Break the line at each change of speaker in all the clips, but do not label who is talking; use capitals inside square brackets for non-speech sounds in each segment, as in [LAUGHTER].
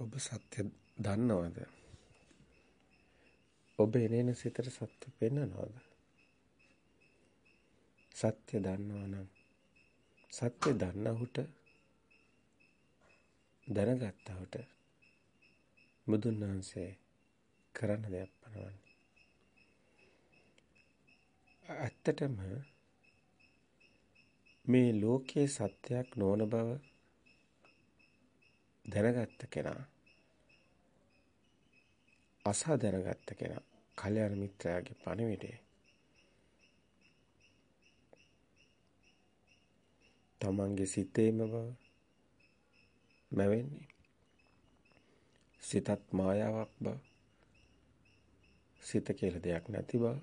ඔබ සත්‍ය දන්නවද? ඔබ එනේන සිතට සත්‍ය පෙන්නනවද? සත්‍ය දන්නවා නම් සත්‍ය දන්නහුට දැනගත්තහුට බුදුන් වහන්සේ කරන්න දෙයක් පනවන්නේ. ඇත්තටම මේ ලෝකයේ සත්‍යයක් නොවන බව දැනගත්ත කෙනා අසා දැනගත්ත කෙනා කල්‍යාණ මිත්‍රයාගේ පණිවිඩය. තමන්ගේ සිතේම බව නැවෙන්නේ සිතත් මායාවක් බව. සිත කියලා දෙයක් නැති බව.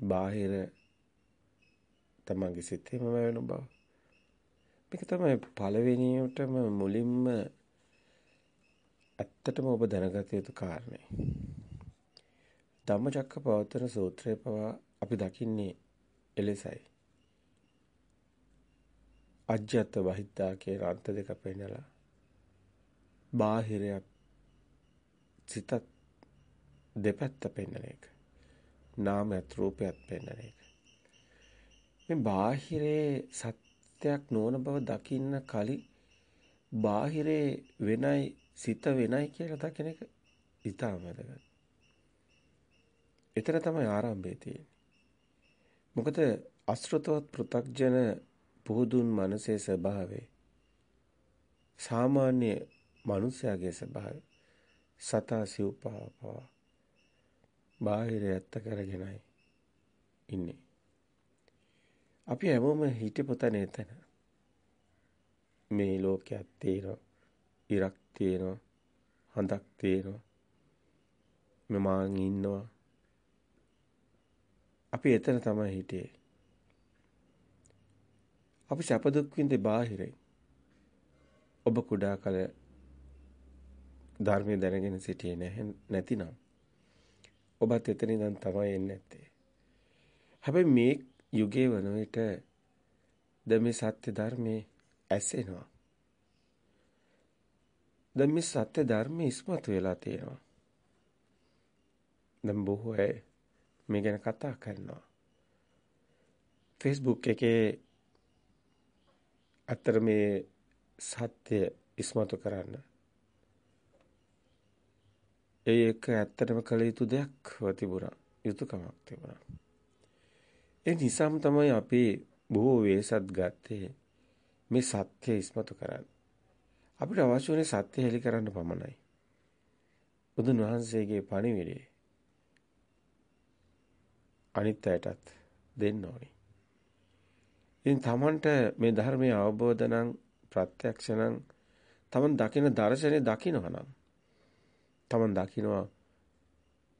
බාහිර තමන්ගේ සිතේම වෙන බව. මේක තමයි පළවෙනියටම මුලින්ම ඇත්තටම ඔබ දැනගත යුතු කාරණේ. ධම්මචක්කපවත්තන සූත්‍රය පවා අපි දකින්නේ එලෙසයි. අජ්‍යත් වහිද්දා කියන අර්ථ දෙක පෙන්නලා බාහිරයක් සිතත් දෙපැත්ත පෙන්නන එක. නාමයත් රූපයත් පෙන්නන එක. මේ බාහිරේ සත්‍යයක් නොවන බව දකින්න කලින් බාහිරේ වෙනයි සිත වෙනයි කියලා දකින එක ඉතාම වැදගත්. එතන තමයි ආරම්භය තියෙන්නේ. මොකද අසෘතවත් පෘ탁ජන පුහුදුන් මනසේ ස්වභාවය සාමාන්‍ය මනුස්සයාගේ ස්වභාවය සතා සිව්පාව බාහිර ඇත්ත කරගෙනයි ඉන්නේ. අපි හැමෝම හිටපොතනේ එතන. මේ ලෝකයක් තියෙනවා. ඉරක් තියෙනවා. හඳක් තියෙනවා. මම ඉන්නවා. අපි එතන තමයි හිටියේ. අපි සැප දුක් විඳේ බාහිරයි. ඔබ කුඩා කල ධර්මයේ දැනගෙන සිටියේ නැහැ නැතිනම් ඔබත් එතන ඉඳන් තමයි එන්නේ නැත්තේ. හැබැයි මේ යුගයේ වන විට දැන් මේ සත්‍ය ධර්මයේ ඇසෙනවා. දැන් මේ සත්‍ය ධර්මයේ ඉස්මතු වෙලා තියෙනවා. දැන් බොහෝ අය මේ ගැන කතා කරනවා. Facebook එකේ අතර මේ සත්‍ය ඉස්මතු කරන්න. ඒ එක ඇත්තටම කළ යුතු දෙයක් තිබුණා. යුතුයකමක් තිබුණා. ඒ නිසාම තමයි අපි බොහෝ වේසත් ගත්තේ මේ සත්‍ය ඉස්මතු කරන්න. අපිට අවශ්‍ය වුණේ සත්‍ය හෙලි කරන්න පමණයි. බුදුන් වහන්සේගේ පණිවිඩය අනිත් අයටත් දෙන්න ඕනේ. ඉතින් Tamanට මේ ධර්මයේ අවබෝධ නම් ප්‍රත්‍යක්ෂ නම් Taman දකින දර්ශනේ දකිනවා නම් Taman දකිනවා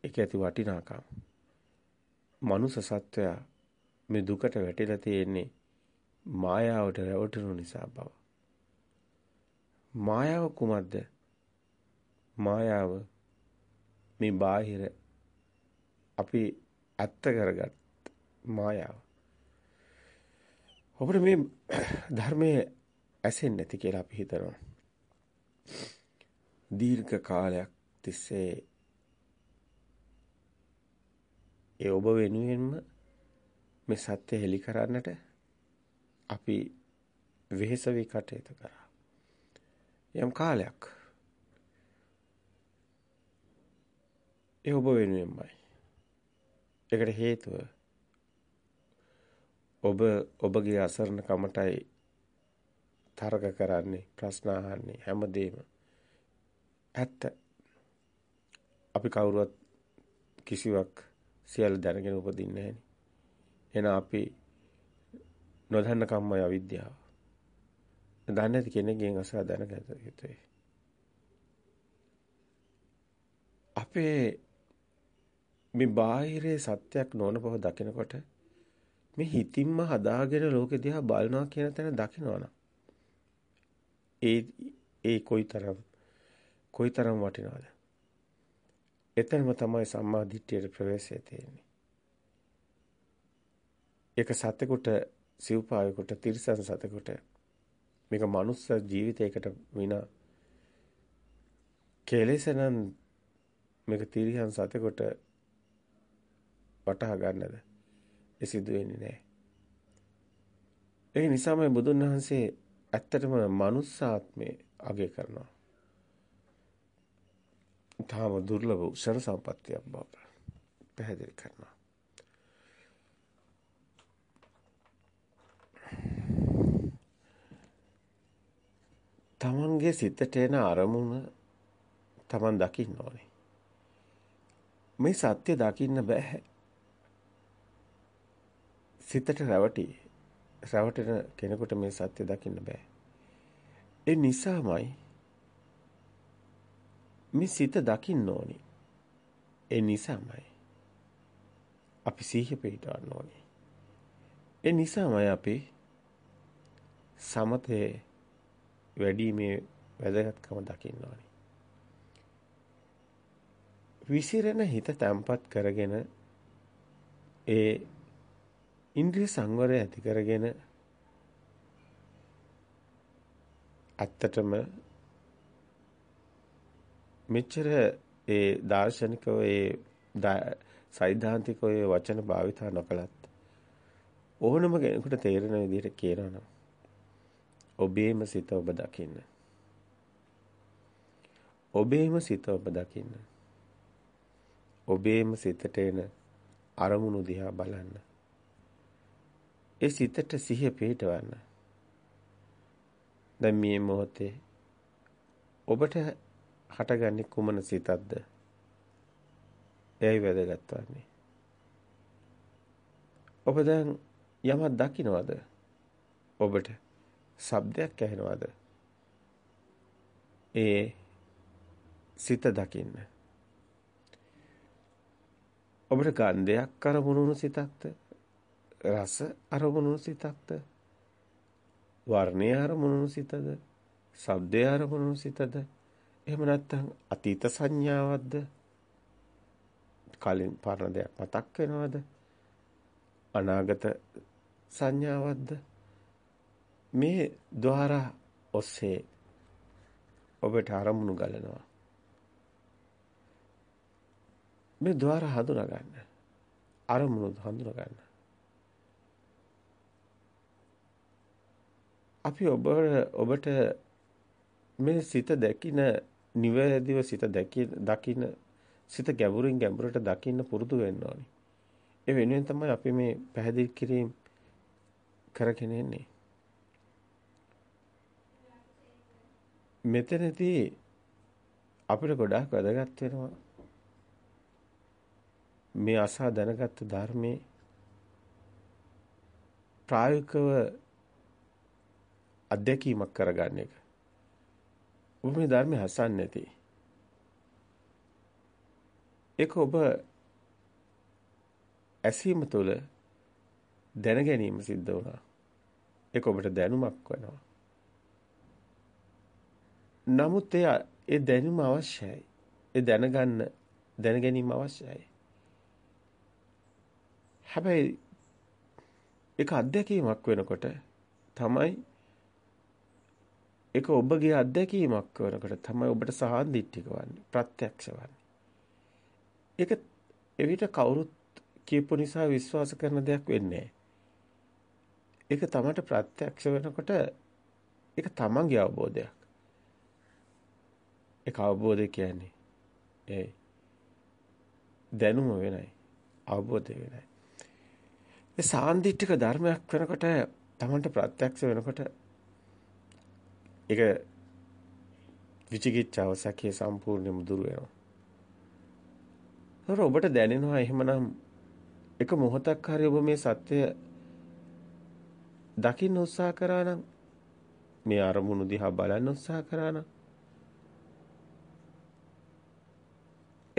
ඒක ඇති වටිනාකම. මනුෂ සත්වයා මේ දුකට වැටිලා තියෙන්නේ මායාවට රැවටුණු නිසා බව. මායාව කුමක්ද? මායාව මේ බාහිර අපි ඇත්ත කරගත් මායාව. ඔබට මේ ධර්මයේ ඇසෙන්නේ නැති කියලා අපි හිතනවා. දීර්ඝ කාලයක් තිස්සේ ඒ ඔබ වෙනුවෙන්ම මේ සත්‍ය හෙලි කරන්නට අපි වෙහෙස වී කටයුතු කරා. යම් කාලයක් ඒ ඔබ වෙනුවෙන්මයි. ඒකට හේතුව ඔබ ඔබගේ අසරණ කමටයි තරක කරන්නේ ප්‍රශ්න අහන්නේ හැමදේම. ඇත්ත. අපි කවුරුවත් කිසිවක් සියල්ල දැනගෙන උපදින්නේ නැහැ එහෙනම් අපි නොදන්න කම්මයි අවිද්‍යාව. දන්නේ නැති කෙනෙක්ගෙන් අසා දැනගත යුතුයි. අපේ මේ බාහිරේ සත්‍යක් නොවන බව දකිනකොට මේ හිතින්ම හදාගෙන ලෝකෙ දිහා බලනවා කියන තැන දකිනවනම් ඒ ඒ කොයිතරම් කොයිතරම් වටිනවද එතනම තමයි සම්මා දිට්ඨියට ප්‍රවේශය තියෙන්නේ ඒක සතෙකුට සිව්පාවෙකුට තිරිසන් සතෙකුට මේක මනුස්ස ජීවිතයකට විනා කෙලෙසනම් මේක තිරියන් සතෙකුට වටහා ගන්නද? ඒ සිදු වෙන්නේ නැහැ. ඒ නිසාම බුදුන් වහන්සේ ඇත්තටම මනුස්සාත්මේ අගය කරනවා. තාම දුර්ලභ ක්ෂණ සම්පත්තියක් බව පැහැදිලි කරනවා. තමන්ගේ සිතට එන අරමුණ තමන් දකින්න ඕනේ. මේ සත්‍ය දකින්න බෑ. සිතට රැවටි රැවටෙන කෙනෙකුට මේ සත්‍ය දකින්න බෑ. ඒ නිසාමයි මේ සිත දකින්න ඕනි. ඒ නිසාමයි අපි සිහිය පිටවන්න ඕනි. ඒ නිසාමයි අපි සමතේ වැඩිමේ වැදගත්කම දකින්න ඕනි. විසිරෙන හිත තැම්පත් කරගෙන ඒ ඉන්ද්‍රිය සංවරය ඇති කරගෙන ඇත්තටම මෙච්චර ඒ දාර්ශනිකව ඒ සෛද්ධාන්තිකව ඒ වචන භාවිතා නොකලත් ඕනම කෙනෙකුට තේරෙන විදිහට කියනවා නම් ඔබේම සිත ඔබ දකින්න. ඔබේම සිත ඔබ දකින්න. ඔබේම සිතට එන අරමුණු දිහා බලන්න. ඒ සිතට සිහිය පිහිටවන්න. දැන් මේ මොහොතේ ඔබට හටගන්නේ කුමන සිතක්ද? එයි වැදගත් වන්නේ. ඔබ දැන් යමක් දකින්නවද? ඔබට ශබ්දයක් ඇහෙනවද? ඒ සිත දකින්න. ඔබට ගන්ධයක් අරමුණු සිතක්ද? රස අරමුණු සිතක්ද? වර්ණය අරමුණු සිතද? ශබ්දය අරමුණු සිතද? එහෙම නැත්නම් අතීත සංඥාවක්ද? කලින් පරණ දෙයක් මතක් වෙනවද? අනාගත සංඥාවක්ද? මේ ద్వාර ඔස්සේ ඔබට අරමුණු ගලනවා. මේ ద్వාර හඳුනා ගන්න. අරමුණු හඳුනා ගන්න. අපි ඔබ ඔබට මේ සිත දැකින නිවැරදිව සිත දකින සිත ගැඹුරින් ගැඹුරට දකින්න පුරුදු වෙන්න ඕනේ. ඒ වෙනුවෙන් තමයි අපි මේ පැහැදිලි කිරීම කරගෙන ඉන්නේ. මෙතනදී අපිට ගොඩාක් වැදගත් වෙනවා මේ අසා දැනගත්තු ධර්මයේ ප්‍රායෝගිකව අධ්‍යක්ීමක් කරගන්න එක. ඔබ මේ ධර්මය හසන්නේ නැති. ඒක ඔබ ඇසීම තුළ දැන ගැනීම සිද්ධ වුණා. ඒක ඔබට දැනුමක් වෙනවා. නමුත් ඒ ඒ දැනුම අවශ්‍යයි. ඒ දැනගන්න දැන ගැනීම අවශ්‍යයි. හැබැයි ඒක අත්දැකීමක් වෙනකොට තමයි ඒක ඔබගේ අත්දැකීමක් වෙනකොට තමයි ඔබට සාන්දිටික වන්නේ ප්‍රත්‍යක්ෂ වන්නේ. ඒක එවිට කවුරුත් කියපු නිසා විශ්වාස කරන දෙයක් වෙන්නේ ඒක තමට ප්‍රත්‍යක්ෂ වෙනකොට ඒක තමන්ගේ අවබෝධයක්. ඒක අවබෝධය කියන්නේ ඒ දැනුම වෙනයි අවබෝධය වෙනයි. ඒ සාන්දිටික ධර්මයක් වෙනකොට තමන්ට ප්‍රත්‍යක්ෂ වෙනකොට ඒක විචිකිච්ඡාව සැකේ සම්පූර්ණයෙන්ම දුර වෙනවා. ඒතර ඔබට දැනෙනවා එහෙමනම් එක මොහොතක් හරි ඔබ මේ සත්‍ය දකින්න උත්සාහ කරා නම් මේ අරමුණු දිහා බලන්න උත්සාහ කරා නම්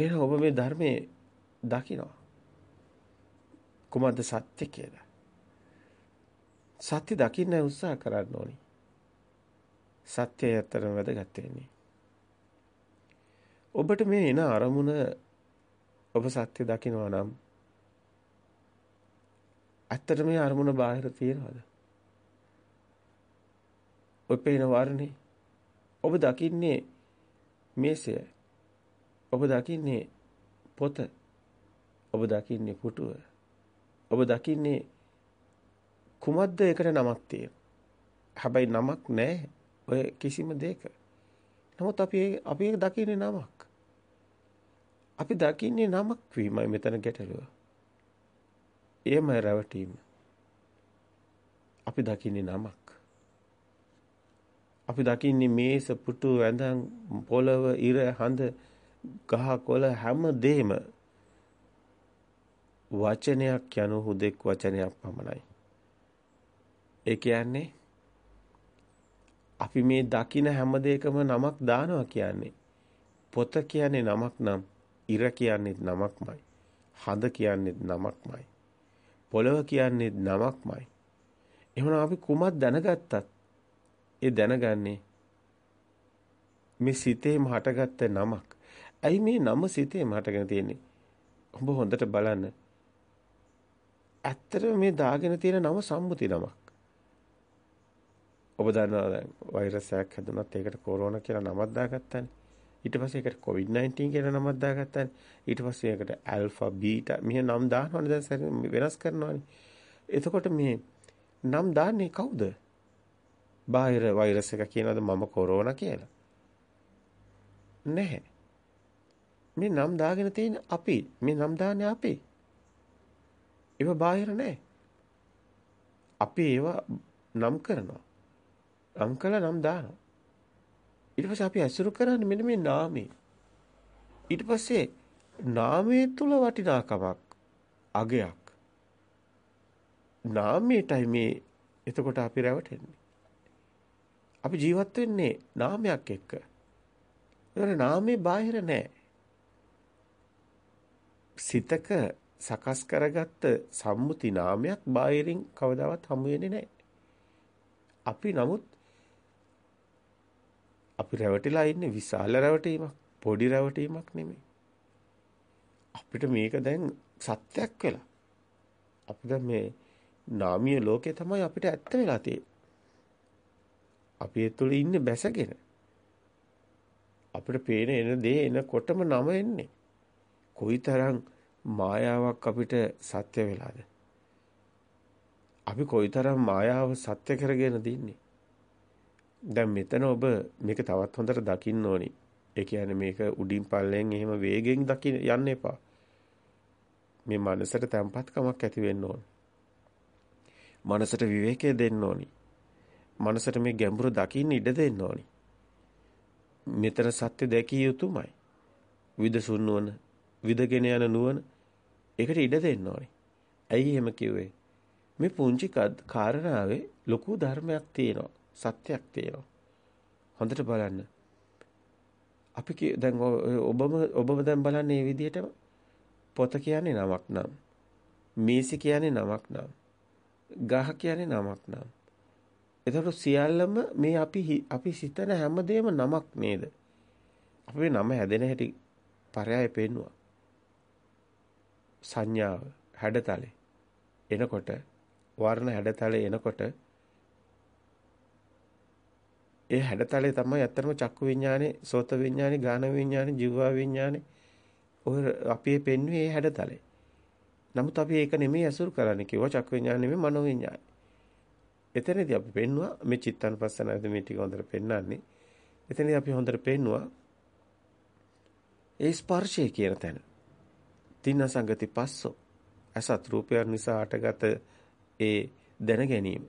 එහෙනම් ඔබ මේ ධර්මයේ දකිනවා කුමද්ද සත්‍ය කියලා. සත්‍ය දකින්න උත්සාහ කරන්න ඕනි. සත්‍යය ඇත්තටම වැදගත් වෙන්නේ. ඔබට මේ එන අරමුණ ඔබ සත්‍ය දකිනවා නම් ඇත්තට මේ අරමුණ බාහිර තියනවද? ඔය පේන වර්ණේ ඔබ දකින්නේ මේසය. ඔබ දකින්නේ පොත. ඔබ දකින්නේ පුටුව. ඔබ දකින්නේ කුමක්ද ඒකට නමක් තියෙන. හැබැයි නමක් නැහැ ඔය කිසිම දෙයක. නමුත් අපි අපි ඒක දකින්නේ නමක්. අපි දකින්නේ නමක් වීමයි මෙතන ගැටලුව. එයමයි රැවටීම. අපි දකින්නේ නමක්. අපි දකින්නේ මේස පුටු ඇඳන් පොළව ඉර හඳ ගහ කොළ හැම දෙෙම වචනයක් යනු හුදෙක් වචනයක් පමණයි. ඒ කියන්නේ අපි මේ දකින හැම දෙයකම නමක් දානවා කියන්නේ පොත කියන්නේ නමක් නම් ඉර කියන්නේ නමක්මයි. හඳ කියන්නේ නමක්මයි. පොළව කියන්නේ නමක්මයි. එහෙනම් අපි කුමක් දැනගත්තත් ඒ දැනගන්නේ මේ සිතේම හටගත්ත නමක්. ඇයි මේ නම සිතේම හටගෙන තියෙන්නේ? ඔබ හොඳට බලන්න. ඇත්තටම මේ දාගෙන තියෙන නම සම්මුති නමක්. ඔබ දන්නවා දැන් වෛරස් එකක් හැදුනත් ඒකට කොරෝනා කියලා නමක් දාගත්තානේ. ඊට පස්සේ ඒකට COVID-19 කියලා නමක් දාගත්තානේ. ඊට පස්සේ ඒකට ඇල්ෆා බීටා මෙහෙ නම් දානවනේ දැන් වෙනස් කරනවානේ. එතකොට මේ නම් දාන්නේ කවුද? බාහිර වෛරස් එක කියනවාද මම කොරෝනා කියලා? නැහැ. මේ නම් දාගෙන තියෙන අපි මේ නම් දාන්නේ අපි. ඒව බාහිර නැහැ. අපි ඒවා නම් කරනවා. නම් කළා නම් දානවා. ඊට පස්සේ අපි ඇසුරු කරන්නේ මෙන්න මේ නාමය. ඊට පස්සේ නාමයේ තුල වටිනාකමක් අගයක්. නාමයටයි මේ එතකොට අපි රැවටෙන්නේ. අපි ජීවත් වෙන්නේ නාමයක් එක්ක. ඒතර නාමේ බාහිර නෑ. සිතක සකස් කරගත්ත සම්මුති නාමයක් බාහිරින් කවදාවත් හමු වෙන්නේ නැහැ. අපි නමුත් අපි රැවටිලා ඉන්නේ විශාල රැවටීමක්, පොඩි රැවටීමක් නෙමෙයි. අපිට මේක දැන් සත්‍යක් වෙලා. අපිට මේ නාමීය ලෝකේ තමයි අපිට ඇත්ත වෙලා තියෙන්නේ. අපි ඒ තුළ ඉන්නේ බැසගෙන. අපිට පේන එන දේ එනකොටම නම එන්නේ. කොයිතරම් මායාවක් අපිට සත්‍ය වෙලාද? අපි කොයිතරම් මායාව සත්‍ය කරගෙන දින්නේ? දැන් මෙතන ඔබ මේක තවත් හොඳට දකින්න ඕනි. ඒ කියන්නේ මේක උඩින් පල්ලෙන් එහෙම වේගෙන් දකින්න යන්න එපා. මේ මනසට තැම්පත්කමක් ඇති වෙන්න ඕන. මනසට විවේකය දෙන්න ඕනි. මනසට මේ ගැඹුරු දකින්න ඉඩ දෙන්න ඕනි. මෙතන සත්‍ය දැකිය යුතුමයි. විදසුන් නුවණ, විදගෙන යන නුවණ ඒකට ඉඩ දෙන්න ඕනි. ඇයි එහෙම කිව්වේ? මේ පුංචි කාරණාවේ ලොකු ධර්මයක් තියෙනවා. සත්‍යයක් තියෙනවා. හොඳට බලන්න. අපි දැන් ඔබම ඔබම දැන් බලන්නේ මේ විදිහටම පොත කියන්නේ නමක් නම් මේසි කියන්නේ නමක් නම් ගහ කියන්නේ නමක් නම් එතකොට සියල්ලම මේ අපි අපි සිතන හැමදේම නමක් නේද? අපේ නම හැදෙන හැටි පරයය පෙන්නවා. සංඥාව හැඩතලේ එනකොට වර්ණ හැඩතලේ එනකොට ඒ හැඩතලේ තමයි ඇත්තටම චක්කු විඥානේ, සෝත විඥානේ, ගාන විඥානේ, ජීවා විඥානේ ඔය අපි පෙන්වන්නේ ඒ හැඩතලේ. නමුත් අපි ඒක නෙමෙයි අසුරු කරන්නේ කිව්වා චක්කු විඥාන නෙමෙයි මනෝ විඥානේ. එතනදී අපි පෙන්නවා මේ චිත්තානුපස්සනාවේදී මේ ටික හොඳට පෙන්වන්නේ. එතනදී අපි හොඳට පෙන්නවා ඒ ස්පර්ශය කියන තැන. තින්න සංගති පස්සෝ. අසත් රූපයන් නිසා අටගත ඒ දැන ගැනීම.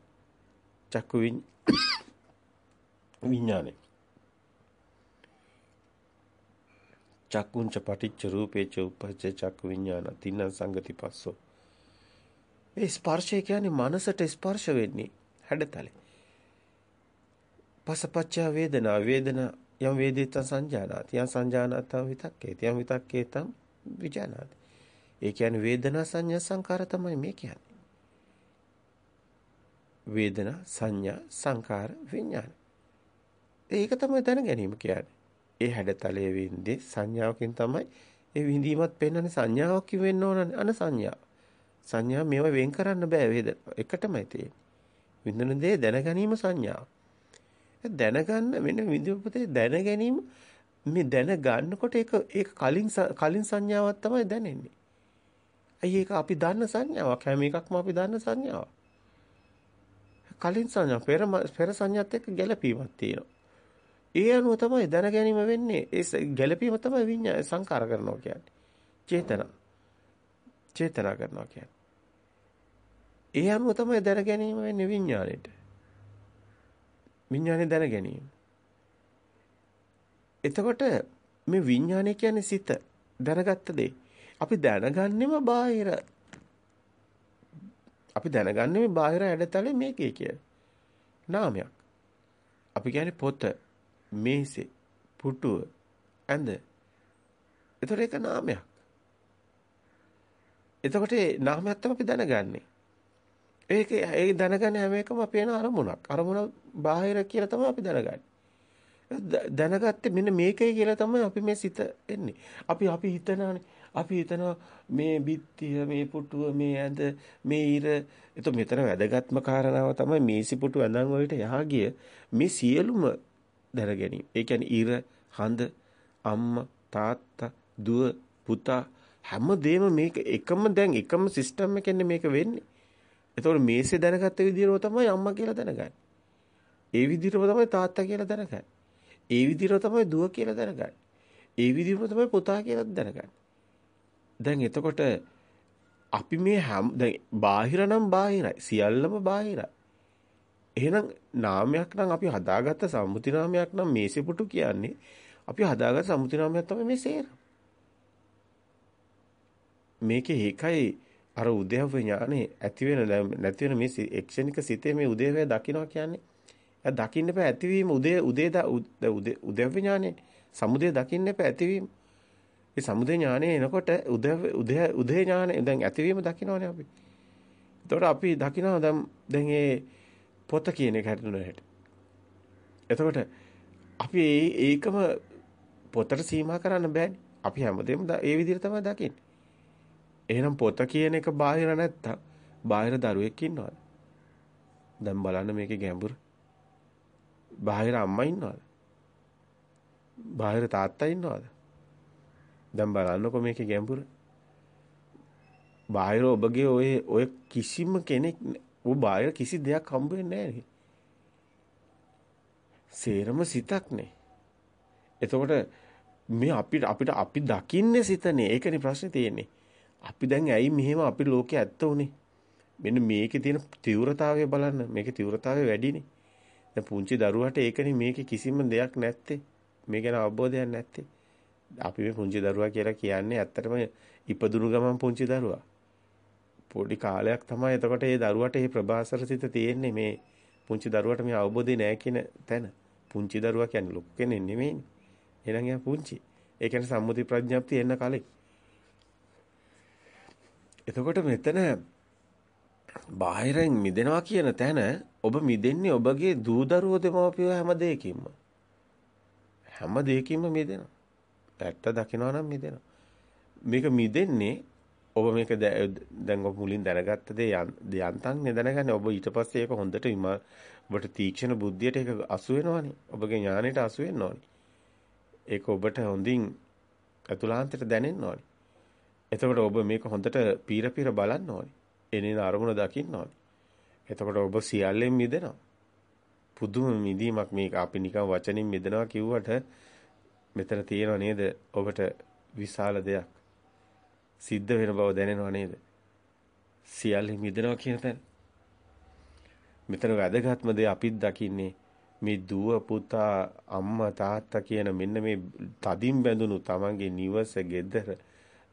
චක්කු විඥානේ. චක්කුංච පටිච්ච රූපේච උපජ්ජ චක්කු විඥාන තින්න සංගති පස්සෝ. ඒ ස්පර්ශය කියන්නේ මනසට ස්පර්ශ වෙන්නේ හැඩතලේ. පසපච්චා වේදනා වේදනා යම් වේදිත සංජානාති යම් සංජානාතම් විතක්කේති යම් විතක්කේතම් විජානාති. ඒ කියන්නේ වේදනා සංඥා සංකාර තමයි මේ කියන්නේ. වේදනා සංඥා සංකාර විඥාන. ඒක තමයි දැන ගැනීම කියන්නේ. ඒ හැඩතලයේ වින්දේ සංඥාවකින් තමයි ඒ විඳීමත් පෙන්වන්නේ සංඥාවක් වෙන්න ඕන අන සංඥා. සංඥා මේව වෙන් කරන්න බෑ වේද එකටමයි තියෙන්නේ. විඳින දේ දැන ගැනීම සංඥාව. දැනගන්න මෙන්න විදුපතේ දැන ගැනීම මේ දැන ගන්නකොට ඒක ඒක කලින් කලින් සංඥාවක් තමයි දැනෙන්නේ. ඇයි ඒක අපි දන්න සංඥාවක් හැම එකක්ම අපි දන්න සංඥාවක්. කලින් සංඥා පෙර පෙර සංඥාත් එක්ක ගැළපීමක් තියෙනවා. ඒ අනුව තමයි දැන ගැනීම වෙන්නේ. ඒ ගැළපීම තමයි විඤ්ඤාණ සංකාර කරනවා කියන්නේ. චේතන. චේතනා කරනවා කියන්නේ. ඒ අනුව තමයි දැන ගැනීම වෙන්නේ විඤ්ඤාණයට. විඤ්ඤාණය දැන ගැනීම. එතකොට මේ විඤ්ඤාණය කියන්නේ සිත දැනගත්ත දේ. අපි දැනගන්නෙම බාහිර අපි දැනගන්නේ මේ බාහිර ඇඩතලේ මේකේ කියලා. නාමයක්. අපි කියන්නේ පොත, මේසේ, පුටුව, ඇඳ. ඒතර ඒක නාමයක්. එතකොට ඒ නාමයක් තමයි අපි දැනගන්නේ. ඒක ඒ දැනගන්න හැම එකම අපේ අරමුණක්. අරමුණ බාහිර කියලා තමයි අපි දැනගන්නේ. දැනගත්තේ මෙන්න මේකයි කියලා තමයි අපි මේ සිත එන්නේ. අපි අපි හිතනවානේ අපි හිතනවා මේ බිත්තිය මේ පුටුව මේ ඇඳ මේ ඉර එතකොට මෙතන වැදගත්ම කාරණාව තමයි මේසි පුටු ඇඳන් වලට යහා ගිය මේ සියලුම දැන ගැනීම. ඒ කියන්නේ ඉර හඳ අම්මා තාත්තා දුව පුතා හැමදේම මේක එකම දැන් එකම සිස්ටම් එකෙන්නේ මේක වෙන්නේ. එතකොට මේසේ දැනගත්ත විදිහම තමයි අම්මා කියලා දැනගන්නේ. ඒ විදිහටම තමයි තාත්තා කියලා දැනගන්නේ. ඒ විදිහටම තමයි දුව කියලා දැනගන්නේ. ඒ විදිහටම තමයි පුතා කියලා දැනගන්නේ. දැන් එතකොට අපි මේ හැම දැන් බාහිර නම් බාහිරයි. සියල්ලම බාහිරයි. එහෙනම් නාමයක් නම් අපි හදාගත්ත සම්මුති නාමයක් නම් මේසෙපුටු කියන්නේ අපි හදාගත්ත සම්මුති නාමයක් තමයි මේ සේර. මේකේ ඒකයි අර උද්‍යව ඥානේ ඇති වෙන නැති වෙන මේ එක්ෂණික සිතේ මේ උදේවැය දකින්නවා කියන්නේ එයා දකින්න එපා ඇතිවීම උදේ උදේ උදේව ඥානේ සමුදේ දකින්න එපා ඇතිවීම ඒ සමුදේ ඥානේ එනකොට උදේ උදේ උදේ ඥානේ දැන් ඇතිවීම දකින්නවනේ අපි එතකොට අපි දකිනවා දැන් දැන් ඒ පොත කියන එක හැටෙන හැටි එතකොට අපි ඒකම පොතට සීමා කරන්න බෑනේ අපි හැමදේම ඒ විදිහට තමයි දකින්නේ එහෙනම් පොත කියන එක බාහිර නැත්තම් බාහිර දරුවෙක් ඉන්නවද? දැන් බලන්න මේකේ ගැඹුර. බාහිර අම්මා ඉන්නවද? බාහිර තාත්තා ඉන්නවද? දැන් බලන්නකො මේකේ ගැඹුර. බාහිර ඔබගේ ඔය ඔය කිසිම කෙනෙක් ඔබ බාහිර කිසි දෙයක් හම්බ වෙන්නේ නැහැ සේරම සිතක්නේ. එතකොට මේ අපිට අපිට අපි දකින්නේ සිතනේ. ඒකනේ ප්‍රශ්නේ තියෙන්නේ. අපි දැන් ඇයි මෙහෙම අපි ලෝකේ ඇත්ත උනේ? මෙන්න මේකේ තියෙන තීව්‍රතාවය බලන්න. මේකේ තීව්‍රතාවය වැඩිනේ. දැන් පුංචි දරුවාට ඒකනේ මේකේ කිසිම දෙයක් නැත්තේ. මේ ගැන අවබෝධයක් නැත්තේ. අපි මේ පුංචි දරුවා කියලා කියන්නේ ඇත්තටම ඉපදුණු ගමන් පුංචි දරුවා. පොඩි කාලයක් තමයි එතකොට ඒ දරුවට මේ ප්‍රභාසර සිත තියෙන්නේ මේ පුංචි දරුවට මේ අවබෝධය නැහැ කියන තැන. පුංචි දරුවා කියන්නේ ලොකු කෙනෙක් නෙමෙයිනේ. එහෙනම් එයා පුංචි. ඒ කියන්නේ සම්මුති ප්‍රඥාප්තිය එන්න කලින්. එතකොට මෙතන බාහිරින් මිදෙනවා කියන තැන ඔබ මිදෙන්නේ ඔබගේ දූ දරුවෝ දෙමව්පියෝ හැම දෙයකින්ම. හැම දෙයකින්ම මිදෙනවා. ඇත්ත දකිනවා නම් මිදෙනවා. මේක මිදෙන්නේ ඔබ මේක දැන් ඔබ මුලින් දැනගත්ත දේ යන්තම් නේ දැනගන්නේ ඔබ ඊට පස්සේ ඒක හොඳට ඔබට තීක්ෂණ බුද්ධියට ඒක අසු වෙනවනේ. ඔබගේ ඥාණයට අසු වෙන්න ඕනේ. ඒක ඔබට හොඳින් අතුලාන්තයට දැනෙන්න ඕනේ. එතකොට ඔබ මේක හොඳට පීර පීර බලන්න ඕනේ. එනින අරමුණ දකින්න ඕනේ. එතකොට ඔබ සියල්ලෙන් මිදෙනවා. පුදුම මිදීමක් මේක අපි නිකන් වචනින් මිදෙනවා කිව්වට මෙතන තියෙනව නේද ඔබට විශාල දෙයක්. සිද්ධ වෙන බව දැනෙනව නේද? සියල්ලෙන් මිදෙනවා කියන තැන. මෙතන වැදගත්ම දේ අපිත් දකින්නේ මේ දුව පුතා අම්මා තාත්තා කියන මෙන්න මේ තදින් බැඳුණු තමන්ගේ නිවස ගෙදර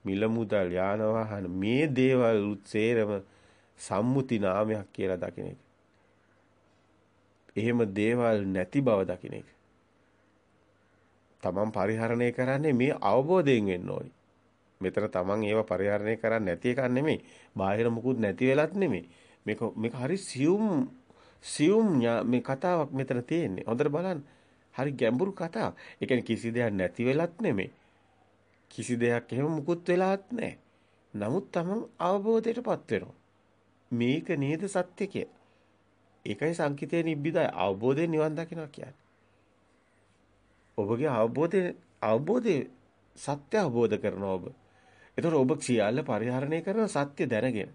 මිල මුදල් යාන වාහන මේ දේවල් උත්සේරම සම්මුති නාමයක් කියලා දකින එක. එහෙම දේවල් නැති බව දකින එක. තමන් පරිහරණය කරන්නේ මේ අවබෝධයෙන් වෙන්න ඕනි. මෙතන තමන් ඒව පරිහරණය කරන්නේ නැති එකක් නෙමෙයි. බාහිර මුකුත් නැති වෙලත් නෙමෙයි. මේක මේක හරි සියුම් සියුම් මේ කතාවක් මෙතන තියෙන්නේ. හොඳට බලන්න. හරි ගැඹුරු කතාවක්. ඒ කියන්නේ කිසි දෙයක් නැති වෙලත් නෙමෙයි. කිසි දෙයක් එහෙම මුකුත් වෙලාත් නැහැ. නමුත් තමන් අවබෝධයටපත් වෙනවා. මේක නේද සත්‍ය ඒකයි සංකිතේ නිබ්බිදයි අවබෝධයෙන් නිවන් දකිනවා කියන්නේ. ඔබගේ අවබෝධය අවබෝධය සත්‍ය අවබෝධ කරනවා ඔබ. ඒතකොට ඔබ සියල්ල පරිහරණය කරන සත්‍ය දැනගෙන.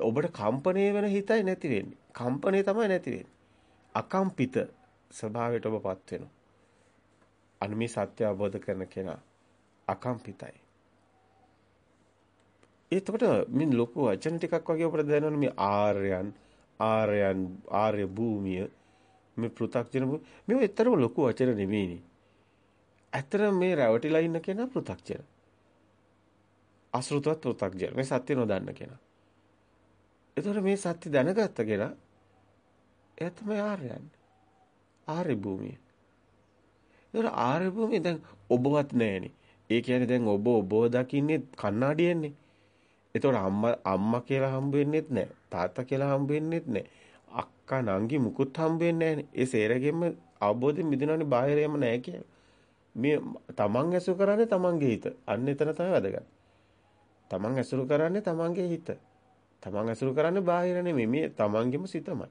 ඔබට කම්පණය වෙන හිතයි නැති වෙන්නේ. කම්පණය තමයි නැති වෙන්නේ. අකම්පිත ස්වභාවයට ඔබපත් වෙනවා. අන්න මේ සත්‍ය අවබෝධ කරන කෙනා අකම්පිතයි. එතකොට මේ ලොකු වචන ටිකක් වගේ අපිට දැනෙන මේ ආර්යයන් ආර්යයන් ආර්ය භූමිය මේ පෘථග්ජන මේ ඇත්තටම ලොකු වචන නෙමෙයිනේ. ඇත්තටම මේ රැවටිලා ඉන්න කෙනා පෘථග්ජන. අසෘතවත් පෘථග්ජන. මේ සත්‍ය නොදන්න කෙනා. එතකොට මේ සත්‍ය දැනගත්ත කෙනා එයා තමයි ආර්යයන්. ආර්ය භූමිය. එතකොට ආර්ය භූමිය දැන් ඔබවත් නැහෙනේ. ඒ කියන්නේ දැන් ඔබ ඔබව දකින්නේ කණ්ණාඩියෙන්නේ. එතකොට අම්මා අම්මා කියලා හම්බ වෙන්නෙත් නැහැ. තාත්තා කියලා හම්බ වෙන්නෙත් නැහැ. අක්කා නංගි මුකුත් හම්බ වෙන්නේ නැහනේ. ඒ සේරගෙම අවබෝධයෙන් මිදිනවනේ බාහිරයම නැහැ කියලා. මේ තමන් ඇසුරු කරන්නේ තමන්ගේ හිත. අන්න එතන තමයි වැදගත්. තමන් ඇසුරු කරන්නේ තමන්ගේ හිත. තමන් ඇසුරු කරන්නේ බාහිර නෙමෙයි. මේ තමන්ගේම සිතමයි.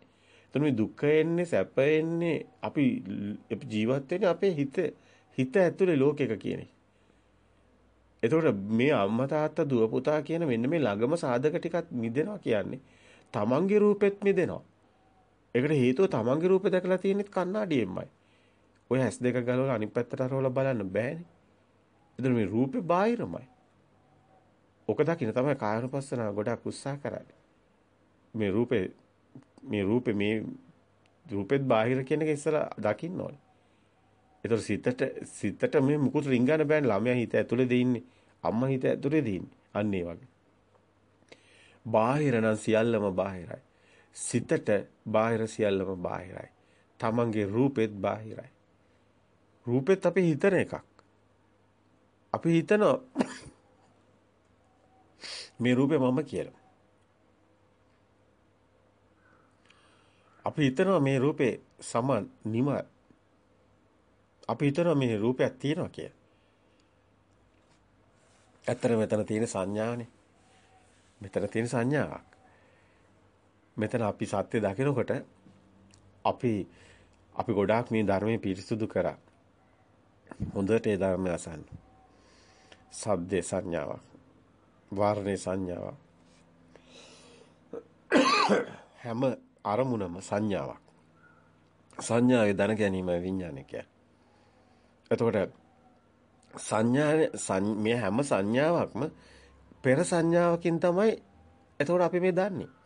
එතන මේ දුක එන්නේ සැප එන්නේ අපි ජීවත් වෙන්නේ අපේ හිත හිත ඇතුලේ ලෝකයක කියන එක. එතකොට මේ අම්මා තාත්තා දුව පුතා කියන මෙන්න මේ ළඟම සාධක ටිකත් මිදෙනවා කියන්නේ තමන්ගේ රූපෙත් මිදෙනවා. ඒකට හේතුව තමන්ගේ රූපේ දැකලා තියෙනෙත් කණ්ණාඩියෙන්මයි. ඔය ඇස් දෙක ගලවලා අනිත් පැත්තට හරවලා බලන්න බෑනේ. එතන මේ රූපේ බාහිරමයි. ඔක දකින්න තමයි කායනුපස්සනාව ගොඩක් උත්සාහ කරන්නේ. මේ රූපේ මේ රූපේ මේ රූපෙත් බාහිර කියන එක ඉස්සලා දකින්න ඕනේ. ඒතර සිතට සිතට මේ මුකුත් රිංගන්න බෑනේ ළමයා හිත ඇතුලේ ඉන්නේ. අම්මා හිත ඇතුලේ ඉන්නේ. අන්න ඒ වගේ. බාහිර නම් සියල්ලම බාහිරයි. සිතට බාහිර සියල්ලම බාහිරයි. තමන්ගේ රූපෙත් බාහිරයි. රූපෙත් අපි හිතන එකක්. අපි හිතනවා [COUGHS] මේ රූපේ මම කියලා. අපි හිතනවා මේ රූපේ සමන් නිම අපි හිතනවා මේ රූපයක් තියෙනවා කියලා. ඇත්තට මෙතන තියෙන සංඥානේ. මෙතන තියෙන සංඥාවක්. මෙතන අපි සත්‍ය දකිනකොට අපි අපි ගොඩාක් මේ ධර්මයේ පිරිසුදු කරා. හොඳට ඒ ධර්මය අසන්න. සබ්දේ සංඥාවක්. වර්ණේ සංඥාවක්. හැම අරමුණම සංඥාවක්. සංඥාවේ දැන ගැනීම විඥානය කියන්නේ. එතකොට සංඥා මේ හැම සංඥාවක්ම පෙර සංඥාවකින් තමයි එතකොට අපි මේ දන්නේ.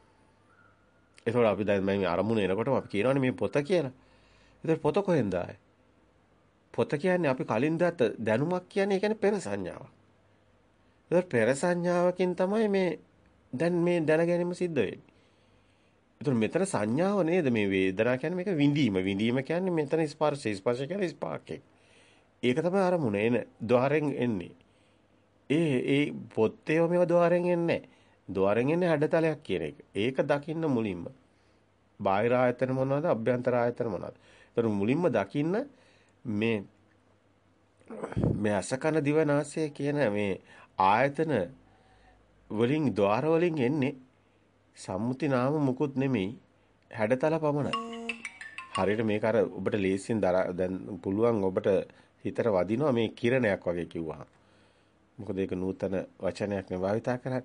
එතකොට අපි දැන් මේ අරමුණ එනකොටම අපි කියනවානේ මේ පොත කියලා. එතකොට පොත කොහෙන්ද ආයේ? පොත කියන්නේ අපි කලින් දත්ත දැනුමක් කියන්නේ ඒ කියන්නේ පෙර සංඥාවක්. එතකොට පෙර සංඥාවකින් තමයි මේ දැන් මේ දැනගැනීම සිද්ධ වෙන්නේ. එතකොට මෙතන සංඥාව නේද මේ වේදනා කියන්නේ මේක විඳීම. විඳීම කියන්නේ මෙතන ස්පර්ශය. ස්පර්ශය කියන්නේ ස්පාර්කේ. ඒක තමයි අරමුණ එන ద్వාරෙන් එන්නේ. ඒ ඒ පොත්තේව මේව ద్వාරෙන් එන්නේ නැහැ. ద్వාරෙන් එන්නේ හැඩතලයක් කියන එක. ඒක දකින්න මුලින්ම බාහිර ආයතන මොනවද? අභ්‍යන්තර ආයතන මොනවද? ඒතර මුලින්ම දකින්න මේ මේ අසකන දිවනාසය කියන මේ ආයතන වලින් ద్వාර වලින් එන්නේ සම්මුති නාම මුකුත් නෙමෙයි හැඩතල පමණයි. හරියට මේක අර ඔබට ලේසියෙන් දැන් පුළුවන් ඔබට හිතට වදිනවා මේ කිරණයක් වගේ කිව්වහම. මොකද ඒක නූතන වචනයක් නේ භාවිතා කරන්නේ.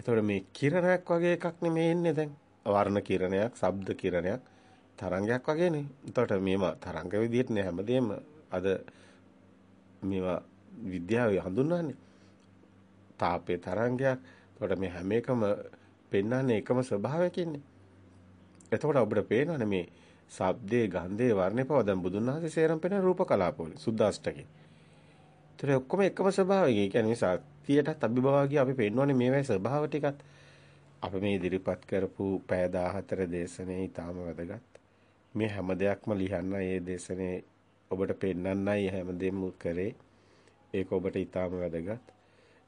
එතකොට මේ කිරණයක් වගේ එකක් නෙමෙයි එන්නේ දැන්. වර්ණ කිරණයක්, ශබ්ද කිරණයක්, තරංගයක් වගේනේ. එතකොට මේවා තරංග විදිහට නේ හැමදේම අද මේවා විද්‍යාවේ හඳුන්වන්නේ. තාපේ තරංගයක්. එතකොට මේ හැම එකම පෙන්වන්නේ එකම ස්වභාවයකින්නේ. එතකොට අපිට පේනවනේ මේ ශබ්දේ, ගන්ධේ, වර්ණේ පව දැන් බුදුන් වහන්සේ සේරම පෙන රූප කලාපවල සුද්දාෂ්ටකේ. ඒතර ඔක්කොම එකම ස්වභාවය. ඒ කියන්නේ සත්‍යයටත් අභිභවාගිය අපි පෙන්වන්නේ මේවයි ස්වභාව ටිකත්. අපි මේ ඉදිරිපත් කරපු පය 14 දේශනේ ඊටාම වැදගත්. මේ හැම දෙයක්ම ලියන්න මේ දේශනේ ඔබට පෙන්වන්නයි හැමදේම කරේ. ඒක ඔබට ඊටාම වැදගත්.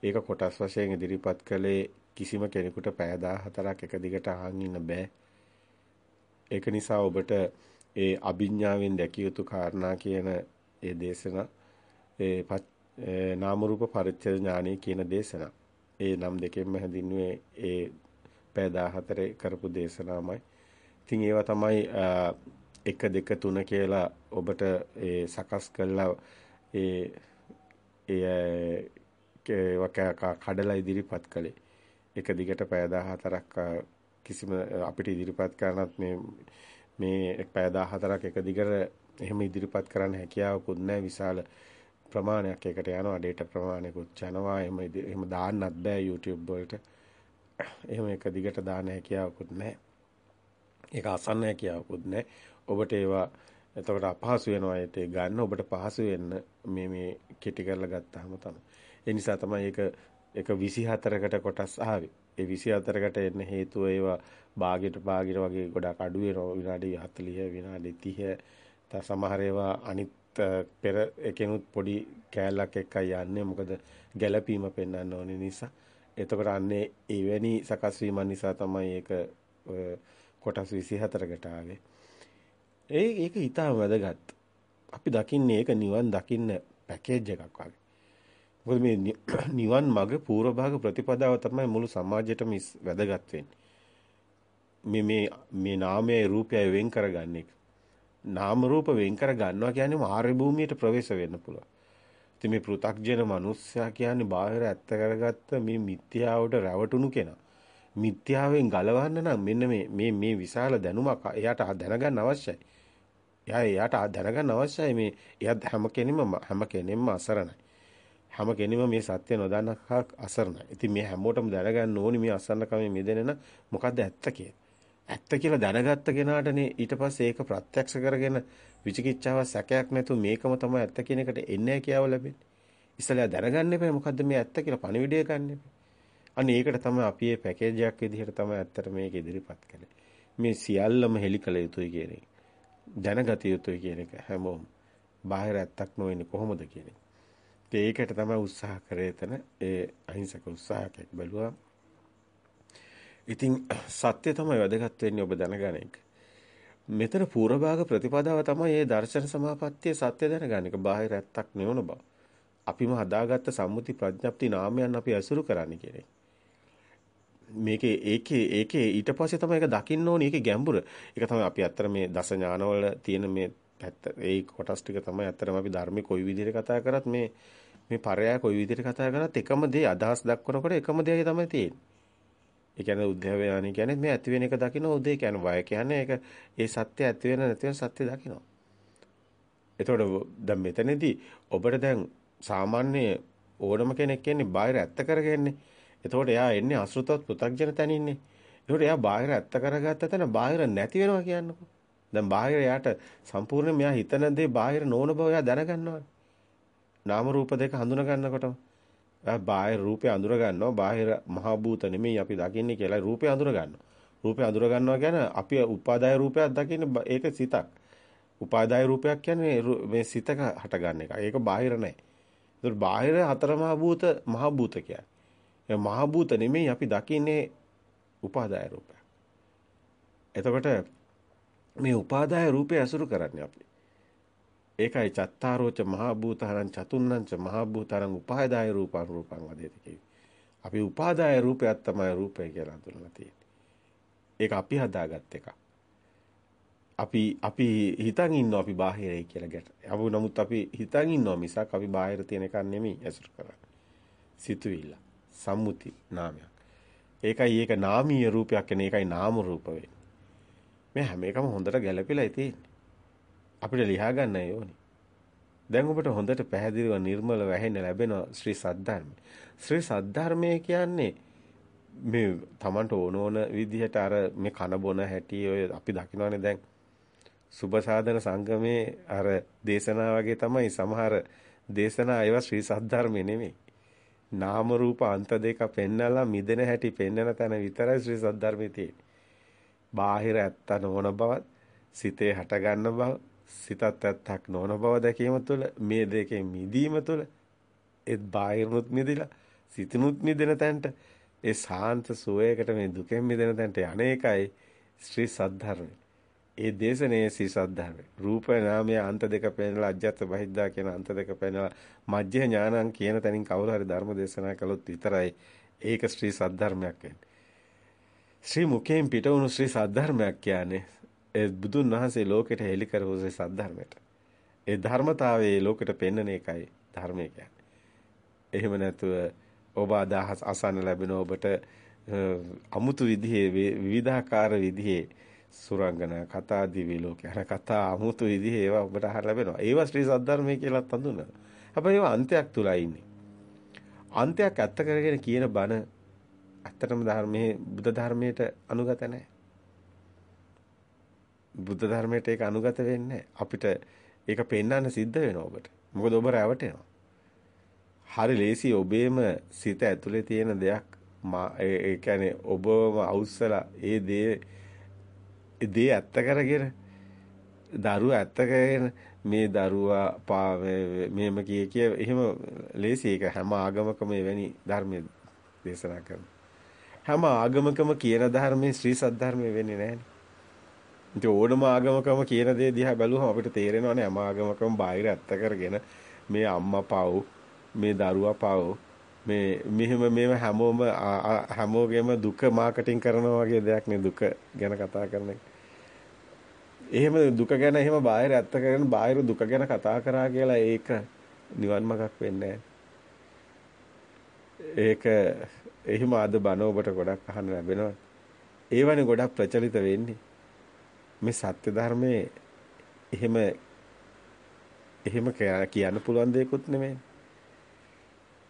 ඒක කොටස් වශයෙන් ඉදිරිපත් කළේ කිසිම කෙනෙකුට පය 14ක් එක දිගට අහන් ඉන්න බෑ. ඒක නිසා ඔබට ඒ අභිඥාවෙන් දැකිය යුතු කාරණා කියන ඒ දේශනා ඒ නාම රූප පරිච්ඡේද ඥානය කියන දේශනා. ඒ නම් දෙකෙන්ම හැඳින්වුවේ ඒ පය 14 කරපු දේශනාවමයි. ඉතින් ඒවා තමයි 1 2 3 කියලා ඔබට ඒ සකස් කළා ඒ ඒ කඩලා ඉදිරිපත් කළේ. එක දිගට පැය 14ක් කිසිම අපිට ඉදිරිපත් කරන්නත් මේ මේ පැය 14ක් එක දිගට එහෙම ඉදිරිපත් කරන්න හැකියාවකුත් නැහැ විශාල ප්‍රමාණයක් එකට යනවා data ප්‍රමාණයකුත් යනවා. එහෙම එහෙම දාන්නත් බෑ YouTube වලට. එහෙම එක දිගට දාන්න හැකියාවකුත් නැහැ. ඒක අසන්න හැකියාවකුත් නැහැ. ඔබට ඒවා එතකොට අපහසු වෙනවා ඒත් ගන්න. ඔබට පහසු වෙන්න මේ මේ කෙටි කරලා ගත්තාම තමයි. ඒ නිසා තමයි ඒක ඒක 24කට කොටස් ආවේ. ඒ 24කට එන්න හේතුව ඒවා භාගයට භාගයට වගේ ගොඩක් අඩු වෙනවා. විනාඩි 40 විනාඩි 30 තා සමහර ඒවා අනිත් පෙර එකෙනුත් පොඩි කෑල්ලක් එක්කයි යන්නේ මොකද ගැළපීම පෙන්වන්න ඕනේ නිසා. එතකොට අන්නේ එවැනි සකස් වීම නිසා තමයි ඒක කොටස් 24කට ආවේ. ඒ ඒක ඊටම වැදගත්. අපි දකින්නේ ඒක නිවන් දකින්න පැකේජ් එකක් වගේ. මොකද මේ [COUGHS] නිවන් මඟ පූර්ව භාග ප්‍රතිපදාව තමයි මුළු සමාජයටම වැදගත් වෙන්නේ. මේ මේ මේ නාමයයි රූපයයි වෙන් කරගන්න එක. නාම රූප වෙන් කර ගන්නවා කියන්නේ ආර්ය භූමියට ප්‍රවේශ වෙන්න පුළුවන්. ඉතින් මේ පෘ탁ජන මිනිස්සයා කියන්නේ බාහිර ඇත්ත කරගත්ත මේ මිත්‍යාවට රැවටුණු කෙනා. මිත්‍යාවෙන් ගලවන්න නම් මෙන්න මේ මේ මේ විශාල දැනුමක් එයාට දැනගන්න අවශ්‍යයි. එයා එයාට දැනගන්න අවශ්‍යයි මේ එයා හැම කෙනෙම හැම කෙනෙම අසරණයි. හැම කෙනෙම මේ සත්‍ය නොදන්නකක් අසරණයි. ඉතින් මේ හැමෝටම දැනගන්න ඕනි මේ අසරණකමේ මිදෙන නම් මොකද්ද ඇත්ත කියලා. ඇත්ත කියලා දැනගත්ත කෙනාටනේ ඊට පස්සේ ඒක ප්‍රත්‍යක්ෂ කරගෙන විචිකිච්ඡාව සැකයක් නැතුව මේකම තමයි ඇත්ත කියන එකට එන්නේ කියාව ලැබෙන්නේ. ඉස්සෙල්ලා දැනගන්න එපා මොකද්ද මේ ඇත්ත කියලා පණිවිඩය ගන්න එපා. අන්න ඒකට තමයි අපි මේ පැකේජ් එකක් විදිහට තමයි ඇත්තට මේක ඉදිරිපත් කළේ. මේ සියල්ලම හෙලි කළ යුතුයි කියන එක. දැනගත යුතුයි කියන එක හැමෝම. බාහිර ඇත්තක් නොවෙන්නේ කොහොමද කියන එක. ඒකට තමයි උත්සාහ කරේ එතන ඒ අහිංසක උත්සාහයක් බැලුවා. ඉතින් [CLEARS THROAT] සත්‍ය තමයි වැදගත් වෙන්නේ ඔබ දැනගන්න එක. මෙතන පූර්වභාග ප්‍රතිපදාව තමයි මේ දර්ශන සමාපත්තිය සත්‍ය දැනගන්න එක. බාහිර ඇත්තක් නෙවන බව. අපිම හදාගත්ත සම්මුති ප්‍රඥප්ති නාමයන් අපි ඇසුරු කරන්නේ කියන්නේ. මේකේ ඒකේ ඒකේ ඊට පස්සේ තමයි ඒක දකින්න ඕනේ. ඒකේ ගැඹුර. ඒක තමයි අපි අත්තර මේ දස ඥානවල තියෙන මේ පැත්ත ඒ කොටස් ටික තමයි අත්තරම අපි ධර්මයේ කොයි විදිහට කතා කරත් මේ මේ පරයය කොයි විදිහට කතා කරත් එකම දේ අදහස් දක්වනකොට එකම දෙයයි තමයි තියෙන්නේ. ඒ කියන්නේ උද්‍යවයානි කියන්නේ මේ ඇති වෙන එක දකින්න උදේ කියන්නේ වය කියන්නේ ඒක ඒ සත්‍ය ඇති වෙන නැති වෙන සත්‍ය දකින්න. එතකොට දැන් මෙතනදී ඔබට දැන් සාමාන්‍ය ඕනම කෙනෙක් කියන්නේ බාහිර ඇත්ත කරගන්නේ. එතකොට එයා එන්නේ අසෘතවත් පෘථග්ජන තැනින්නේ. එතකොට එයා බාහිර ඇත්ත කරගත්ත තැන බාහිර නැති වෙනවා කියන්නකෝ. දැන් බාහිර එයාට සම්පූර්ණයෙන් මෙයා හිතන දේ බාහිර නොවන බව එයා දැනගන්නවා. නාම රූප දෙක හඳුන ගන්නකොටම බාහිර රූපය අඳුර ගන්නවා බාහිර මහ භූත නෙමෙයි අපි දකින්නේ කියලා රූපය අඳුර ගන්නවා. රූපය අඳුර ගන්නවා කියන්නේ අපි උපාදාය රූපයක් දකින්නේ ඒක සිතක්. උපාදාය රූපයක් කියන්නේ මේ සිතක හටගන්න එක. ඒක බාහිර නැහැ. ඒතර බාහිර හතර මහ භූත මහ භූත කියන්නේ. ඒ මහ භූත නෙමෙයි අපි දකින්නේ උපාදාය රූපයක්. එතකොට මේ උපාදාය රූපය අසුරු කරන්නේ අපි. ඒකයි චත්තාරෝච මහා භූතාරං චතුන්නංච මහා භූතාරං උපාදාය රූපං රූපං වදේති කිව්වේ. අපි උපාදාය රූපයක් තමයි රූපය කියලා හඳුනලා තියෙන්නේ. ඒක අපි හදාගත් එකක්. අපි අපි හිතන් ඉන්නවා අපි බාහිරයි කියලා ගැට. අපි නමුත් අපි හිතන් ඉන්නවා මිසක් අපි බාහිර තියෙන එකක් නෙමෙයි ඇසුරු කරන්නේ. සිතුවිල්ල, සම්මුති නාමයක්. ඒකයි ඒක නාමීය රූපයක් කියන්නේ ඒකයි නාම රූප වෙන්නේ. මේ හැම එකම හොඳට ගැළපෙලා තියෙන්නේ. අපිට ලියා ගන්න ඕනේ. දැන් ඔබට හොඳට පැහැදිලිව නිර්මල වැහෙන්න ලැබෙන ශ්‍රී සද්ධර්ම. ශ්‍රී සද්ධර්මය කියන්නේ මේ Tamanට ඕන ඕන විදිහට අර මේ කන බොන හැටි ඔය අපි දකිනවානේ දැන් සුබ සාධන සංගමේ අර දේශනා වගේ තමයි සමහර දේශනා ඒවා ශ්‍රී සද්ධර්මේ නෙමෙයි. නාම රූප අන්ත දෙක පෙන්නලා මිදෙන හැටි පෙන්නන තැන විතරයි ශ්‍රී සද්ධර්මයේ තියෙන්නේ. බාහිර ඇත්ත නොවන බවත් සිතේ හට ගන්න බව සිතත් ඇත්තක් නොවන බව දැකීම තුළ මේ දෙකෙන් මිදීම තුළ ඒත් බාහිරනුත් මිදිලා සිතනුත් මිදෙන තැනට ඒ සාන්ත සෝයකට මේ දුකෙන් මිදෙන තැනට අනේකයි ශ්‍රී සද්ධර්මය. ඒ දේශනේ ශ්‍රී සද්ධර්මය. රූප නාමය අන්ත දෙක පෙන්නලා අජ්ජත් බහිද්දා කියන අන්ත දෙක පෙන්නලා මජ්ජේ ඥානං කියන තැනින් කවුරු හරි ධර්ම දේශනා කළොත් විතරයි ඒක ශ්‍රී සද්ධර්මයක් වෙන්නේ. ශ්‍රී මුඛයෙන් පිට වුණු ශ්‍රී සද්ධර්මයක් කියන්නේ ඒ බුදුන් වහන්සේ ලෝකෙට හෙළි කරපු ශ්‍රී සද්ධර්මයට. ඒ ධර්මතාවයේ ලෝකෙට පෙන්වන එකයි ධර්මය කියන්නේ. එහෙම නැතුව ඔබ අදහස් අසන්න ලැබෙන ඔබට අමුතු විදිහේ විවිධාකාර විදිහේ සුරංගනා කතා දිවි ලෝකේ අර කතා අමුතු විදිහේ ඒවා ඔබට අහන්න ලැබෙනවා. ඒවා ශ්‍රී සද්ධර්මයේ කියලා හඳුනනවා. හැබැයි ඒවා අන්තයක් තුලයි ඉන්නේ. අන්තයක් ඇත්ත කරගෙන කියන බණ ඇත්තටම ධර්මයේ බුද්ධ ධර්මයට අනුගත නැහැ. බුද්ධ ධර්මයට ඒක අනුගත වෙන්නේ අපිට ඒක පෙන්වන්න සිද්ධ වෙනවා ඔබට. මොකද ඔබ රැවටෙනවා. හරි ලේසි ඔබේම සිත ඇතුලේ තියෙන දෙයක් ඒ කියන්නේ ඔබම අවුස්සලා ඒ දේ දේ ඇත්ත කරගෙන දරුවා ඇත්ත කරගෙන මේ දරුවා පා මේම කිය කිය එහෙම ලේසි ඒක හැම ආගමකම එවැනි ධර්මයේ දේශනා කරනවා. හැම ආගමකම කියන ධර්මයේ ශ්‍රී සද්ධර්මයේ වෙන්නේ නැහැනේ. ඉතින් ඕනම ආගමකම කියන දේ දිහා බැලුවම අපිට තේරෙනවානේ හැම ආගමකම බාහිර ඇත්ත කරගෙන මේ අම්මා පව් මේ දරුවා පව් මේ මෙහෙම මේව හැමෝම හැමෝගෙම දුක මාකටිං කරනවා වගේ දෙයක් නේ දුක ගැන කතා කරන එක. එහෙම දුක ගැන එහෙම බාහිර ඇත්ත කරගෙන බාහිර දුක ගැන කතා කරා කියලා ඒක නිවන් මාර්ගක් වෙන්නේ ඒක එහෙම අද බණ ඔබට ගොඩක් අහන්න ලැබෙනවා. ඒවනේ ගොඩක් ප්‍රචලිත වෙන්නේ. මේ සත්‍ය ධර්මයේ එහෙම එහෙම කියන්න පුළුවන් දෙයක්වත් නෙමෙයි.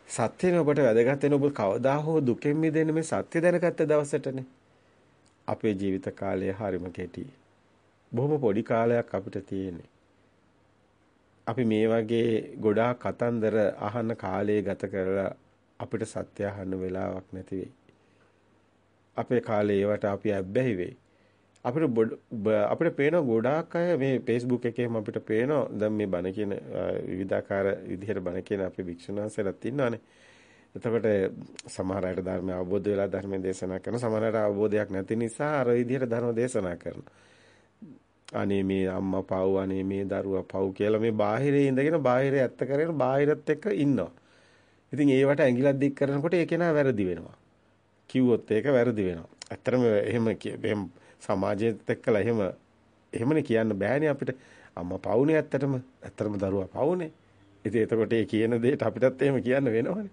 සත්‍යනේ ඔබට වැදගත් වෙන ඔබ කවදා හෝ දුකෙන් මිදෙන්න මේ සත්‍ය දැනගත්ත දවසටනේ. අපේ ජීවිත කාලය හරිම කෙටි. බොහොම පොඩි කාලයක් අපිට තියෙන්නේ. අපි මේ වගේ ගොඩාක් කතන්දර අහන කාලය ගත කරලා අපිට සත්‍ය අහන්න වෙලාවක් නැති වෙයි. අපේ කාලේ ඒවට අපි ඇබ්බැහි වෙයි. අපිට අපිට පේන ගොඩාක් අය මේ Facebook එකේම අපිට පේනවා දැන් මේ බණ කියන විවිධාකාර විදිහට බණ කියන අපේ වික්ෂුණාන්සලත් ඉන්නවානේ. එතකොට සමහර අයට ධර්මය අවබෝධ වෙලා ධර්මය දේශනා කරන සමහර අයට අවබෝධයක් නැති නිසා අර විදිහට ධර්ම දේශනා කරනවා. අනේ මේ අම්මා පව් අනේ මේ දරුවා පව් කියලා මේ බාහිරේ ඉඳගෙන බාහිරේ ඇත්ත කරගෙන බාහිරත් එක්ක ඉන්නවා. ඉතින් ඒවට ඇඟිලක් දික් කරනකොට ඒ කෙනා වැරදි වෙනවා. කිව්වොත් ඒක වැරදි වෙනවා. ඇත්තටම එහෙම එහෙම සමාජයේත් එක්කලා එහෙම එහෙමනේ කියන්න බෑනේ අපිට. අම්මා පවුනේ ඇත්තටම. ඇත්තටම දරුවා පවුනේ. ඉතින් එතකොට ඒ කියන දෙයට අපිටත් එහෙම කියන්න වෙනවනේ.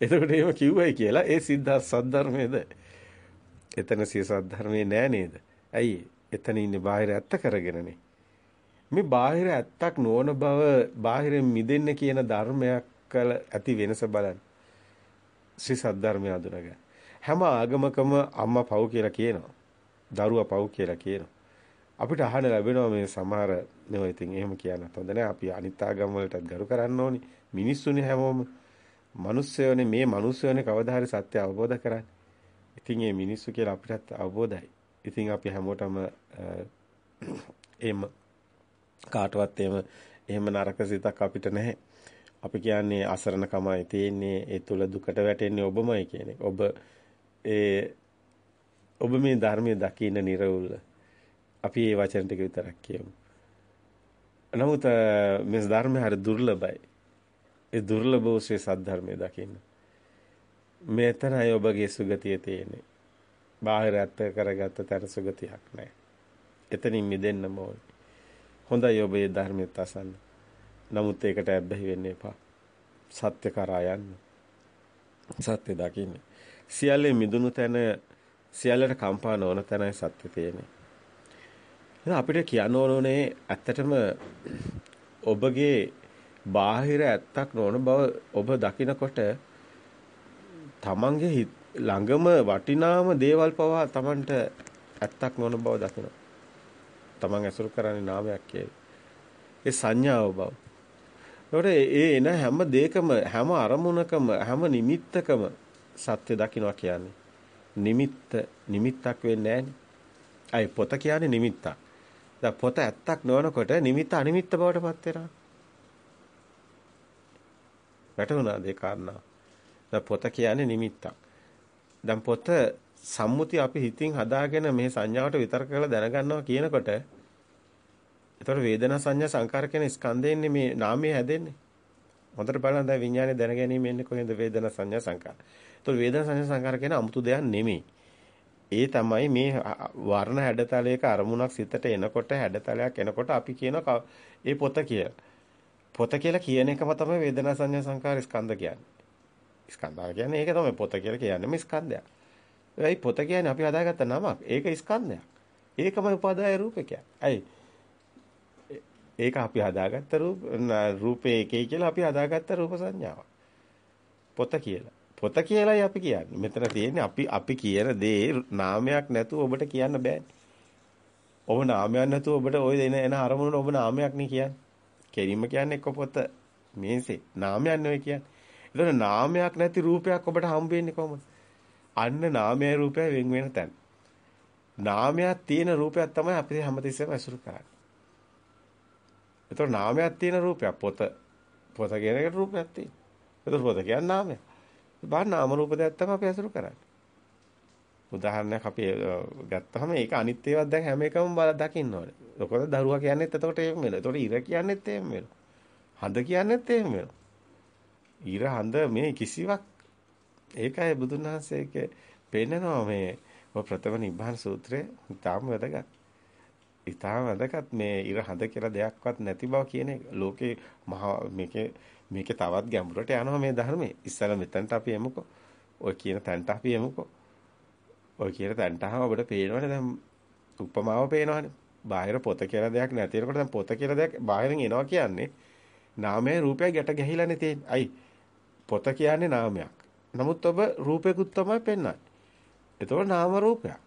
එතකොට එහෙම කිව්වයි කියලා ඒ සිද්ධාර්ථ සද්ධර්මයේද? එතන සිය සද්ධර්මයේ නෑ නේද? ඇයි? එතන ඉන්නේ බාහිර ඇත්ත කරගෙනනේ. මේ බාහිර ඇත්තක් නොවන බව බාහිරින් මිදෙන්න කියන ධර්මයක් කළ ඇති වෙනස බලන්න. ශ්‍රී සද්ධර්මය අඳුනගන්න. හැම ආගමකම අම්මා පව් කියලා කියනවා. දරුවා පව් කියලා කියනවා. අපිට අහන්න ලැබෙනවා මේ සමහර නේ ඉතින් එහෙම කියන්නත් හොඳ නැහැ. අපි අනිත් ආගම් වලටත් ගරු කරන්න ඕනි. මිනිස්සුනේ හැමෝම. මිනිස්සයෝනේ මේ මිනිස්සයෝනේ කවදා හරි සත්‍ය අවබෝධ කරන්නේ. ඉතින් මේ මිනිස්සු කියලා අපිටත් අවබෝධයි. ඉතින් අපි හැමෝටම එහෙම කාටවත් එහෙම එහෙම නරක සිතක් අපිට නැහැ. අපි කියන්නේ අසරණකමයි තියෙන්නේ ඒ තුල දුකට වැටෙන්නේ ඔබමයි කියන එක. ඔබ ඒ ඔබ මේ ධර්මයේ දකින්න නිර්වුල්. අපි මේ වචන ටික විතරක් කියමු. නමුත් මේ ධර්මය හරි දුර්ලභයි. ඒ දුර්ලභ වූ ශ්‍රී සද්ධර්මයේ දකින්න. මෙතනයි ඔබගේ සුගතිය තියෙන්නේ. බාහිර ඇත්ත කරගත්ත තර සුගතියක් නැහැ. එතනින් මිදෙන්නම ඕනේ. හොඳයි ඔබ මේ ධර්මයට අසන්න. නමුත් ඒකට ඇබ්බැහි වෙන්න එපා. සත්‍ය කරා යන්න. සත්‍ය දකින්න. සියල්ලේ මිදුණු තැන සියල්ලට කම්පා නොවන තැනයි සත්‍ය තියෙන්නේ. එහෙනම් අපිට කියන්න ඕනේ ඇත්තටම ඔබගේ බාහිර ඇත්තක් නොවන බව ඔබ දකිනකොට තමන්ගේ ළඟම වටිනාම දේවල් පවා තමන්ට ඇත්තක් නොවන බව දකිනවා. තමන් ඇසුරු කරන්නේ නාමයක් ඒ සංඥාව බව. ඒකට ඒ එන හැම දෙයකම හැම අරමුණකම හැම නිමිත්තකම සත්‍ය දකින්නවා කියන්නේ. නිමිත්ත නිමිත්තක් වෙන්නේ නැහැ. පොත කියන්නේ නිමිත්තක්. දැන් පොත ඇත්තක් නොවනකොට නිමිත්ත අනිමිත්ත බවට පත් වෙනවා. වැටුණාද ඒ කාරණා? දැන් පොත කියන්නේ නිමිත්තක්. දැන් පොත සම්මුති අපි හිතින් හදාගෙන මේ සංඥාවට විතර කරලා දැනගන්නවා කියනකොට එතකොට වේදනා සංඥා සංකාර කියන ස්කන්ධයන්නේ මේ නාමයේ හැදෙන්නේ. හොඳට බලන්න දැන් විඥානේ දැනගැනීම එන්නේ කොහෙන්ද වේදනා සංඥා සංකාර. එතකොට වේදනා සංඥා සංකාර කියන 아무තු දෙයක් නෙමෙයි. ඒ තමයි මේ වර්ණ හැඩතලයක අරමුණක් සිතට එනකොට හැඩතලයක් එනකොට අපි කියන ඒ පොත කියලා. පොත කියලා කියන එකම තමයි වේදනා සංඥා සංකාර ස්කන්ධ කියන්නේ. ස්කන්ධය කියන්නේ ඒක තමයි පොත කියලා කියන්නේ මේ ස්කන්ධයක්. ඒයි පොත කියන්නේ අපි හදාගත්ත නමක්. ඒක ස්කන්ධයක්. ඒකමයි උපාදාය රූපේ ඇයි? ඒක අපි හදාගත්ත රූප රූපේ එකයි කියලා අපි හදාගත්ත රූප සංඥාවක්. පොත කියලා. පොත කියලායි අපි කියන්නේ. මෙතන තියෙන්නේ අපි අපි කියන දේ නාමයක් නැතුව ඔබට කියන්න බෑනේ. ඔබ නාමයක් නැතුව ඔබට ওই එන එන අරමුණ ඔබ නාමයක් නේ කියන්නේ. කෙලින්ම කියන්නේ එක්ක පොත මේසේ නාමයක් නෙවෙයි කියන්නේ. ඒතර නාමයක් නැති රූපයක් ඔබට හම්බ වෙන්නේ කොහොමද? අන්න නාමයයි රූපයයි වෙන් වෙන තැන. නාමයක් තියෙන රූපයක් තමයි අපි හැමතිස්සෙම ඇසුරු කරන්නේ. ඒතර නාමයක් තියෙන රූපයක් පොත පොත කියන එකට රූපයක් තියෙනවා. ඒතර පොත කියන්නේ නාමයක්. බාහිර නාම රූප දෙයක් තමයි අපි අසුරු කරන්නේ. උදාහරණයක් අපි ගත්තාම ඒක අනිත් ඒවාත් දැන් හැම එකම බල දකින්න ඕනේ. මොකද දරුවා කියන්නේත් එතකොට එහෙම වෙනවා. එතකොට ඉර කියන්නේත් එහෙම වෙනවා. හඳ කියන්නේත් එහෙම වෙනවා. ඉර හඳ මේ කිසිවක් ඒකයි බුදුන් වහන්සේගේ පෙන්නනවා මේ ඔය ප්‍රථම නිබ්බාන සූත්‍රයේ ඉතාම වැදගත්. ඉතාම වැදගත් මේ ඉර හඳ කියලා දෙයක්වත් නැති බව කියන එක. ලෝකේ මහා මේකේ මේකේ තවත් ගැඹුරට යනවා මේ ධර්මයේ. ඉස්සර මෙතනට අපි එමුකෝ. ඔය කියන තැනට අපි එමුකෝ. ඔය කියන තැනට ආවම ඔබට පේනවනේ දැන් උපමාව පේනවනේ. බාහිර පොත කියලා දෙයක් නැතිනකොට දැන් පොත කියලා දෙයක් බාහිරින් එනවා කියන්නේ නාමයේ රූපය ගැට ගැහිලානේ තියෙන්නේ. අයි පොත කියන්නේ නාමයක්. නමුත් ඔබ රූපයකුත් තමයි පෙන්වන්නේ. එතකොට නාම රූපයක්.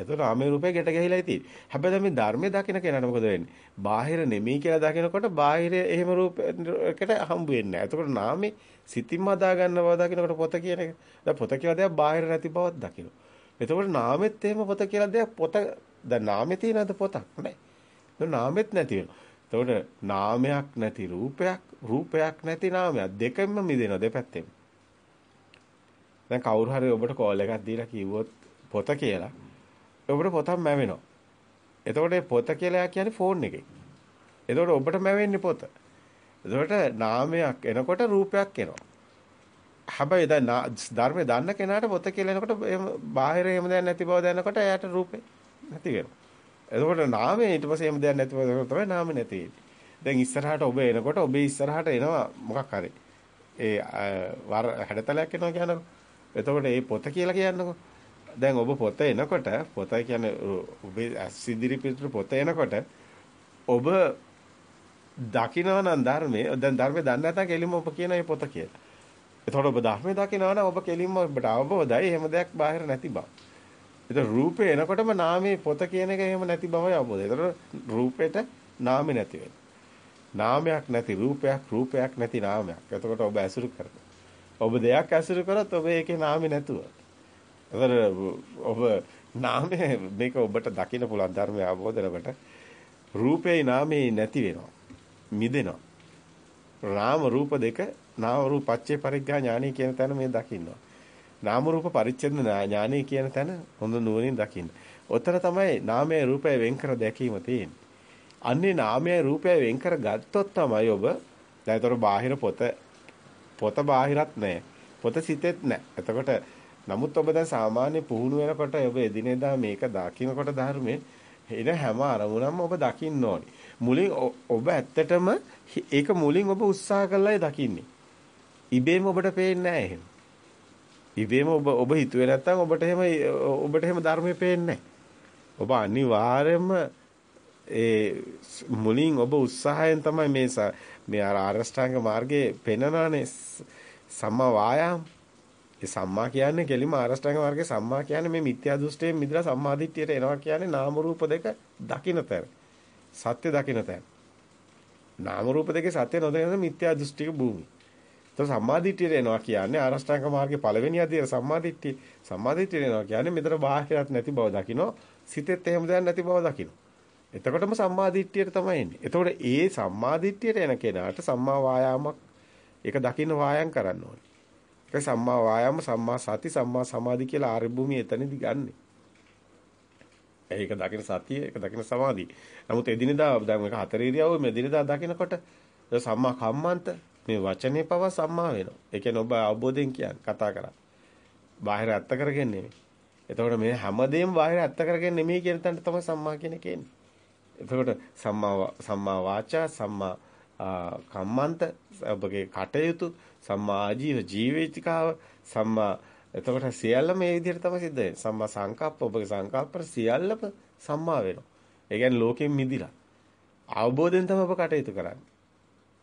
එතකොට නාමයේ රූපේ ගැට ගැහිලායි තියෙන්නේ. හැබැයි මේ ධර්මයේ දකින්න කෙනාට මොකද වෙන්නේ? බාහිර නෙමෙයි කියලා දකිනකොට බාහිර එහෙම රූපයකට හම්බ වෙන්නේ නැහැ. එතකොට නාමේ සිතින්ම හදා ගන්න බව දකිනකොට පොත කියන එක. දැන් පොත කියලා දෙයක් බාහිර නැති බවක් දකිනවා. එතකොට නාමෙත් එහෙම පොත කියලා දෙයක් පොත දැන් නාමේ තියෙනවද පොතක් නැහැ. ඒක නාමෙත් නැති වෙනවා. එතකොට නාමයක් නැති රූපයක්, රූපයක් නැති නාමයක් දෙකෙන්ම මිදෙනවා දෙපැත්තෙම. දැන් කවුරු හරි ඔබට කෝල් එකක් දීලා කිව්වොත් පොත කියලා ඔබට පොතක් මැවෙනවා. එතකොට මේ පොත කියලා කියන්නේ ෆෝන් එකේ. එතකොට ඔබට මැවෙන්නේ පොත. එතකොට නාමයක් එනකොට රූපයක් එනවා. හැබැයි දැන් ධර්මයේ දන්න කෙනාට පොත කියලා එනකොට බාහිර එහෙම දෙයක් නැති බව දැනනකොට එයාට රූපේ නැති වෙනවා. එතකොට නාමයේ ඊට පස්සේ එහෙම දෙයක් නැති බව තමයි නාමේ නැති වෙන්නේ. දැන් ඉස්සරහට ඔබ එනකොට ඔබේ ඉස්සරහට එනවා මොකක් හරි. ඒ වර හැඩතලයක් එනවා කියනකො. එතකොට මේ පොත කියලා කියන්නකො. දැන් ඔබ පොත එනකොට පොත කියන්නේ ඔබේ සිදිරි පිටුට පොත එනකොට ඔබ දකිනවා නම් ධර්මයේ දැන් ධර්මයේ දන්නේ නැත්නම් කෙලින්ම ඔබ කියන මේ පොත කියලා. එතකොට ඔබ ධර්මයේ දකිනවා නම් ඔබ කෙලින්ම ඔබට අවබෝධයි එහෙම දෙයක් බාහිර නැති බව. එතකොට රූපේ එනකොටම නාමයේ පොත කියන එක එහෙම නැති බවයි අවබෝධය. එතකොට රූපෙට නාමේ නැති වෙනවා. නාමයක් නැති රූපයක් රූපයක් නැති නාමයක්. එතකොට ඔබ ඇසුරු කරනවා. ඔබ දෙයක් ඇසුරු කරොත් ඔබ ඒකේ නාමේ නැතුව ඔබ නාමය මේක ඔබට දකින්න පුළුවන් ධර්මය අවබෝධ කරගට රූපේ නාමේ නැති වෙනවා. මිදෙනවා. නාම රූප දෙක නාම රූප පච්චේ පරිග්ගා ඥානයි කියන තැන මේ දකින්නවා. නාම රූප පරිච්ඡේද ඥානයි කියන තැන හොඳ නුවණින් දකින්න. ඔතන තමයි නාමයේ රූපය වෙන් කර දැකීම තියෙන්නේ. අන්නේ නාමයේ රූපය වෙන් කර ගත්තොත් තමයි ඔබ දැන්තර බාහිර පොත පොත බාහිරත් නැහැ. පොත සිතෙත් නැහැ. එතකොට නමුත් ඔබ දැන් සාමාන්‍ය පුහුණු වෙනකොට ඔබ එදිනෙදා මේක දකින්නකොට ධර්මයේ එන හැම අරමුණක්ම ඔබ දකින්න ඕනි. මුලින් ඔබ ඇත්තටම ඒක මුලින් ඔබ උත්සාහ කළායි දකින්නේ. ඉබේම ඔබට පේන්නේ නැහැ එහෙම. ඉබේම ඔබ ඔබ හිතුවේ නැත්තම් ඔබට එහෙම ඔබට එහෙම ධර්මයේ පේන්නේ ඔබ අනිවාර්යයෙන්ම ඒ මුලින් ඔබ උත්සාහයෙන් තමයි මේ මේ ආරෂ්ඨාංග මාර්ගයේ පෙන්නනානේ සම්මා වායාම ඒ සම්මා කියන්නේ කෙලිම ආරෂ්ඨාංග මාර්ගයේ සම්මා කියන්නේ මේ මිත්‍යා දෘෂ්ටියෙන් මිදලා සම්මාදිට්ඨියට එනවා කියන්නේ නාම රූප දෙක දකින්න තැන. සත්‍ය දකින්න තැන. නාම රූප දෙකේ සත්‍ය නොදැනෙන මිත්‍යා දෘෂ්ටික භූමිය. તો සම්මාදිට්ඨියට එනවා කියන්නේ ආරෂ්ඨාංග මාර්ගයේ පළවෙනි අධ්‍යය සම්මාදිට්ඨිය. සම්මාදිට්ඨියට එනවා කියන්නේ මෙතන බාහිරත් නැති බව දකින්න, සිතෙත් එහෙම දෙයක් නැති බව දකින්න. එතකොටම සම්මාදිට්ඨියට තමයි එන්නේ. එතකොට ඒ සම්මාදිට්ඨියට එන කෙනාට සම්මා වායාමක් ඒක දකින්න වායම් කරන්න ඕනේ. ඒක සම්මා වායාම සම්මා සති සම්මා සමාධි කියලා ආර්ය භූමිය එතනදි ගන්නෙ. ඒක දකින සතිය ඒක දකින සමාධිය. නමුත් එදිනෙදා දැන් මේක හතර ඉරියව්ව මේ එදිනෙදා දකිනකොට සම්මා කම්මන්ත මේ වචනේ පව සම්මා වෙනවා. ඒ කියන්නේ ඔබ අවබෝධයෙන් කියන්නේ කතා කරා. බාහිර ඇත්ත කරගෙන නෙමෙයි. එතකොට මේ හැමදේම බාහිර ඇත්ත කරගෙන නෙමෙයි කියන තැනට තමයි සම්මා කියන කෙන්නේ. එතකොට සම්මා සම්මා වාචා සම්මා කම්මන්ත ඔබගේ කටයුතු සම්මා ආජීව ජීවිතිකාව සම්මා එතකොට සියල්ල මේ විදිහට තමයි සිද්ධ වෙන්නේ. සම්මා සංකප්ප ඔබගේ සංකල්ප සියල්ලම සම්මා වෙනවා. ඒ කියන්නේ ලෝකෙන් මිදිලා. අවබෝධයෙන් තමයි ඔබ කටයුතු කරන්නේ.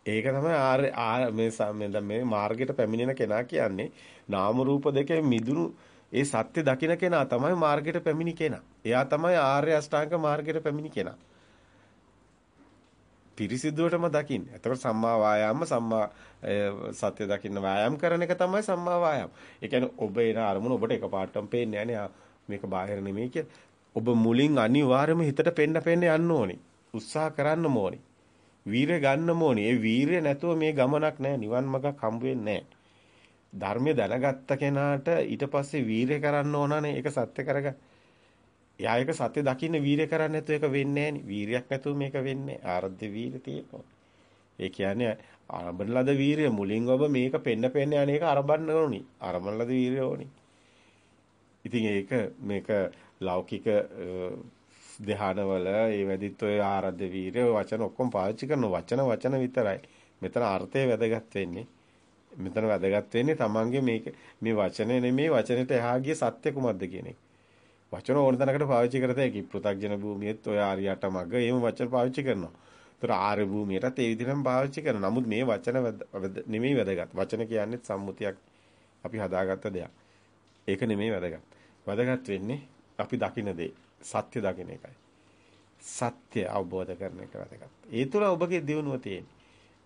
ඒක තමයි ආර්ය මේ මේ මාර්ගයට පැමිණෙන කෙනා කියන්නේ නාම රූප දෙකේ මිදුණු ඒ සත්‍ය දකින්න කෙනා තමයි මාර්ගයට පැමිණි කෙනා. එයා තමයි ආර්ය අෂ්ටාංග මාර්ගයට පැමිණි කෙනා. පිරිසිදුවටම දකින්න. එතකොට සම්මා වායාම සම්මා සත්‍ය දකින්න වායාම කරන එක තමයි සම්මා වායාම. ඒ කියන්නේ ඔබ එන අරමුණ ඔබට එකපාරටම පේන්නේ නැහැ මේක බාහිර නෙමෙයි කියලා. ඔබ මුලින් අනිවාර්යයෙන්ම හිතට පෙන්න පෙන්න යන්න ඕනේ. උත්සාහ කරන්න ඕනේ. වීරය ගන්න ඕනේ. ඒ වීරය නැතුව මේ ගමනක් නැහැ. නිවන් මඟක් හම්බ වෙන්නේ නැහැ. ධර්මය දැනගත්ත කෙනාට ඊට පස්සේ වීරය කරන්න ඕනනේ. ඒක සත්‍ය කරගන්න. එයා ඒක සත්‍ය දකින්න වීරය කරන්නේ නැතුව ඒක වෙන්නේ නැහැ වීරයක් නැතුව මේක වෙන්නේ ආරද්ධ වීරය තියෙනවා. ඒ කියන්නේ ආරම්භන ලද වීරය මුලින් ඔබ මේක පෙන්න පෙන්න යන එක ආරම්භන්න ඕනි. ආරම්භන ලද වීරය ඕනි. ඉතින් ඒක මේක ලෞකික ධ්‍යානවල ඒ වැඩිත් ඔය ආරද්ධ වීරය වචන ඔක්කොම පාවිච්චි කරන වචන වචන විතරයි. මෙතන අර්ථය වැදගත් වෙන්නේ. මෙතන වැදගත් වෙන්නේ තමන්ගේ මේක මේ වචනේ නෙමේ වචනෙට එහා ගිය සත්‍ය කුමක්ද කියන එක. වචන ඕන තැනකට පාවිච්චි කරත හැකි. පෘථග්ජන භූමියෙත් ඔය ආර්යයට මග එහෙම වචන පාවිච්චි කරනවා. ඒතර ආර්ය භූමියටත් ඒ විදිහටම පාවිච්චි කරනවා. නමුත් මේ වචන නෙමෙයි වැදගත්. වචන කියන්නේ සම්මුතියක් අපි හදාගත්ත දෙයක්. ඒක නෙමෙයි වැදගත්. වැදගත් වෙන්නේ අපි දකින දේ. සත්‍ය දකින එකයි. සත්‍ය අවබෝධ කරන එක වැදගත්. ඒ තුළ ඔබගේ දියුණුව තියෙන්නේ.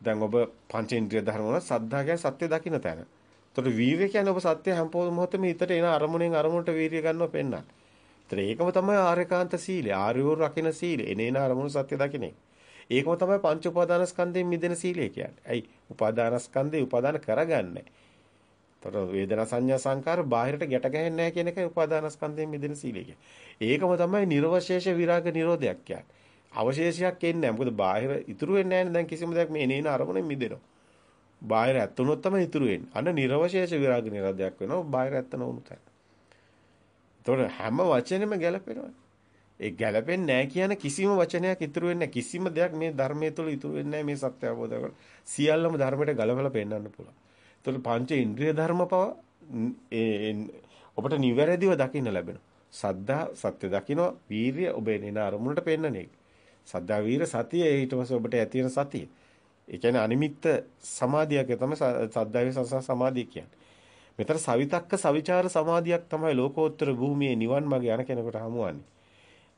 දැන් ඔබ පංචේන්ද්‍රිය ධර්ම වල සද්ධා කියන්නේ සත්‍ය දකින්න තැන. එතකොට වීර්ය කියන්නේ ඔබ සත්‍ය හැම මොහොතෙම හිතට එන අරමුණෙන් අරමුණට වීර්ය ගන්නව පෙන්නන. ඒකම තමයි ආර්යකාන්ත සීලය. ආර්යවරු රකින්න සීලය. එනේන අරමුණු සත්‍ය දකින්නේ. ඒකම තමයි පංච උපාදානස්කන්ධයෙන් මිදෙන සීලය කියන්නේ. ඇයි? උපාදානස්කන්ධේ උපාදාන කරගන්නේ. තොර වේදනා සංඥා සංකාර බාහිරට ගැට ගැහෙන්නේ නැහැ කියන එකයි උපාදානස්කන්ධයෙන් මිදෙන සීලය කියන්නේ. ඒකම තමයි නිර්වශේෂ විරාග නිරෝධයක් කියන්නේ. අවශේෂයක් එන්නේ නැහැ. මොකද බාහිර ඉතුරු වෙන්නේ නැහැ දැන් කිසිම දෙයක් මේ එනේන අරමුණෙන් මිදෙනවා. බාහිර ඇත්තුනොත් තමයි ඉතුරු වෙන්නේ. අන්න නිර්වශේෂ විරාග නිරෝධයක් වෙනවා. බාහිර ඇත්ත නොවුනු තැන. ඒතකොට හැම වචනෙම ගැලපෙනවා. ඒ ගැලපෙන්නේ නැහැ කියන කිසිම වචනයක් ඉතුරු වෙන්නේ කිසිම දෙයක් මේ ධර්මයේ තුල ඉතුරු වෙන්නේ මේ සත්‍ය අවබෝධ කරගන්න. සියල්ලම ධර්මයට ගලවලා පෙන්වන්න පුළුවන්. ඒතකොට පංච ඉන්ද්‍රිය ධර්ම පව ඔබට නිවැරදිව දකින්න ලැබෙනවා. සද්ධා සත්‍ය දකින්න වීරිය ඔබේ නෙන අරමුණට පෙන්වන එක. සද්ධා වීර සතිය ඊට පස්සේ ඔබට ඇති වෙන සතිය. ඒ කියන්නේ අනිමිත්ත සමාධියක් තමයි සද්ධා සමාධිය කියන්නේ. මෙතන සවිතක්ක සවිචාර සමාධියක් තමයි ලෝකෝත්තර භූමියේ නිවන් මාගේ යන කෙනෙකුට හමුවන්නේ.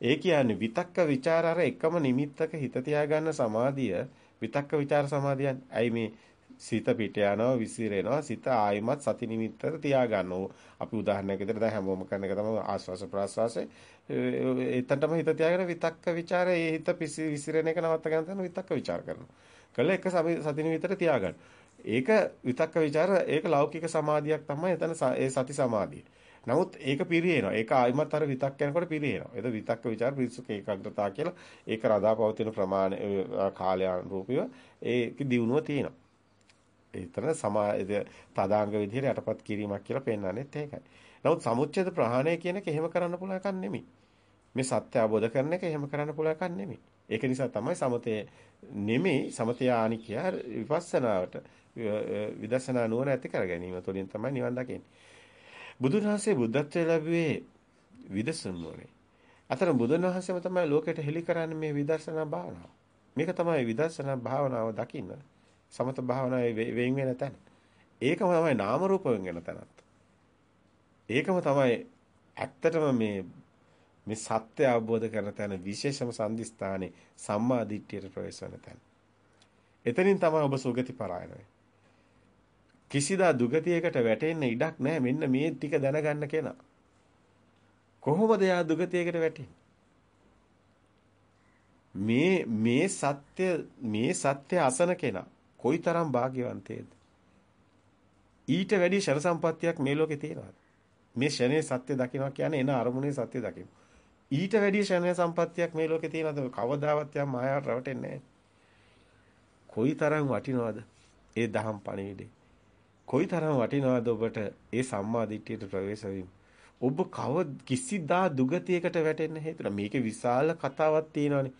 ඒ කියන්නේ විතක්ක ਵਿਚාර අර එකම නිමිත්තක හිත තියාගන්න සමාධිය විතක්ක ਵਿਚාර සමාධියන්. ඇයි මේ සිත පිට යනවා විසිරෙනවා සිත ආයිමත් සති නිමිත්තට තියාගන්නෝ. අපි උදාහරණයක් විදිහට දැන් හැමෝම කරන එක තමයි ආස්වාස ප්‍රාස්වාසය. එතනටම හිත තියාගෙන විතක්ක ਵਿਚාර ඒ හිත විසිරෙන එක නවත්ත ගන්න විතක්ක ਵਿਚාර කරනවා. කළ එක සති නිමිත්තට තියාගන්න. ඒක විතක්ක ਵਿਚාර ඒක ලෞකික සමාධියක් තමයි එතන ඒ සති සමාධිය. නමුත් ඒක පිරිනව. ඒක ආයිමත් අර විතක් යනකොට පිරිනව. ඒක විතක්ක ਵਿਚාර පිරිසුක ඒකාග්‍රතාව කියලා ඒක රඳාපවතින ප්‍රමාණය කාලයානුරූපීව ඒක දියුණුව තියෙනවා. ඒතර සමා තදාංග විදිහට යටපත් කිරීමක් කියලා පෙන්වන්නේත් ඒකයි. නමුත් සමුච්ඡේද ප්‍රහාණය කියන එක එහෙම කරන්න පුළුවන් එකක් නෙමෙයි. මේ සත්‍ය අවබෝධ කරන එක එහෙම කරන්න පුළුවන් එකක් නෙමෙයි. ඒක නිසා තමයි සමතේ නෙමෙයි සමතය ආනිකය විපස්සනාවට විදර්ශනා නුවණ ඇති කර ගැනීම තුළින් තමයි නිවන් දකින්නේ. බුදුන් වහන්සේ බුද්ධත්වයේ ලැබුවේ විදර්ශන නුවණේ. අතර බුදුන් වහන්සේම තමයි ලෝකයට හෙළි කරන්නේ මේ විදර්ශනා භාවනාව. මේක තමයි විදර්ශනා භාවනාව දකින්න. සමත භාවනාවේ වෙන් වෙන තැන. ඒකම තමයි නාම රූප වෙන් වෙන තැනත්. ඒකම තමයි ඇත්තටම මේ මේ සත්‍ය අවබෝධ කරන තැන විශේෂම සම්දිස්ථානේ සම්මා දිට්ඨියට ප්‍රවේශ වෙන තැන. එතනින් තමයි ඔබ සුගති පරායන වෙන්නේ. කිසිදා දුගතියකට වැටෙන්න ඉඩක් නැහැ. මෙන්න මේ ටික දැනගන්න කෙනා. කොහොමද යා දුගතියකට වැටෙන්නේ? මේ මේ සත්‍ය මේ සත්‍ය අසන කෙනා කොයිතරම් වාග්යවන්තේද? ඊට වැඩි ශර සම්පත්තියක් මේ ලෝකේ තියෙනවද? මේ ෂණේ සත්‍ය දකින්නවා කියන්නේ එන අරමුණේ සත්‍ය දකින්න. ඊට වැඩි ෂණේ සම්පත්තියක් මේ ලෝකේ තියෙනවද? කවදාවත් යා මායාවට රැවටෙන්නේ නැහැ. කොයිතරම් වටිනවද? ඒ දහම් පණිවිඩේ. කොයිතරම් වටිනවද ඔබට ඒ සම්මා දිට්ඨියට ප්‍රවේශ වීම? ඔබ කව කිසිදා දුගතියකට වැටෙන්න හේතුන මේකේ විශාල කතාවක් තියෙනවානේ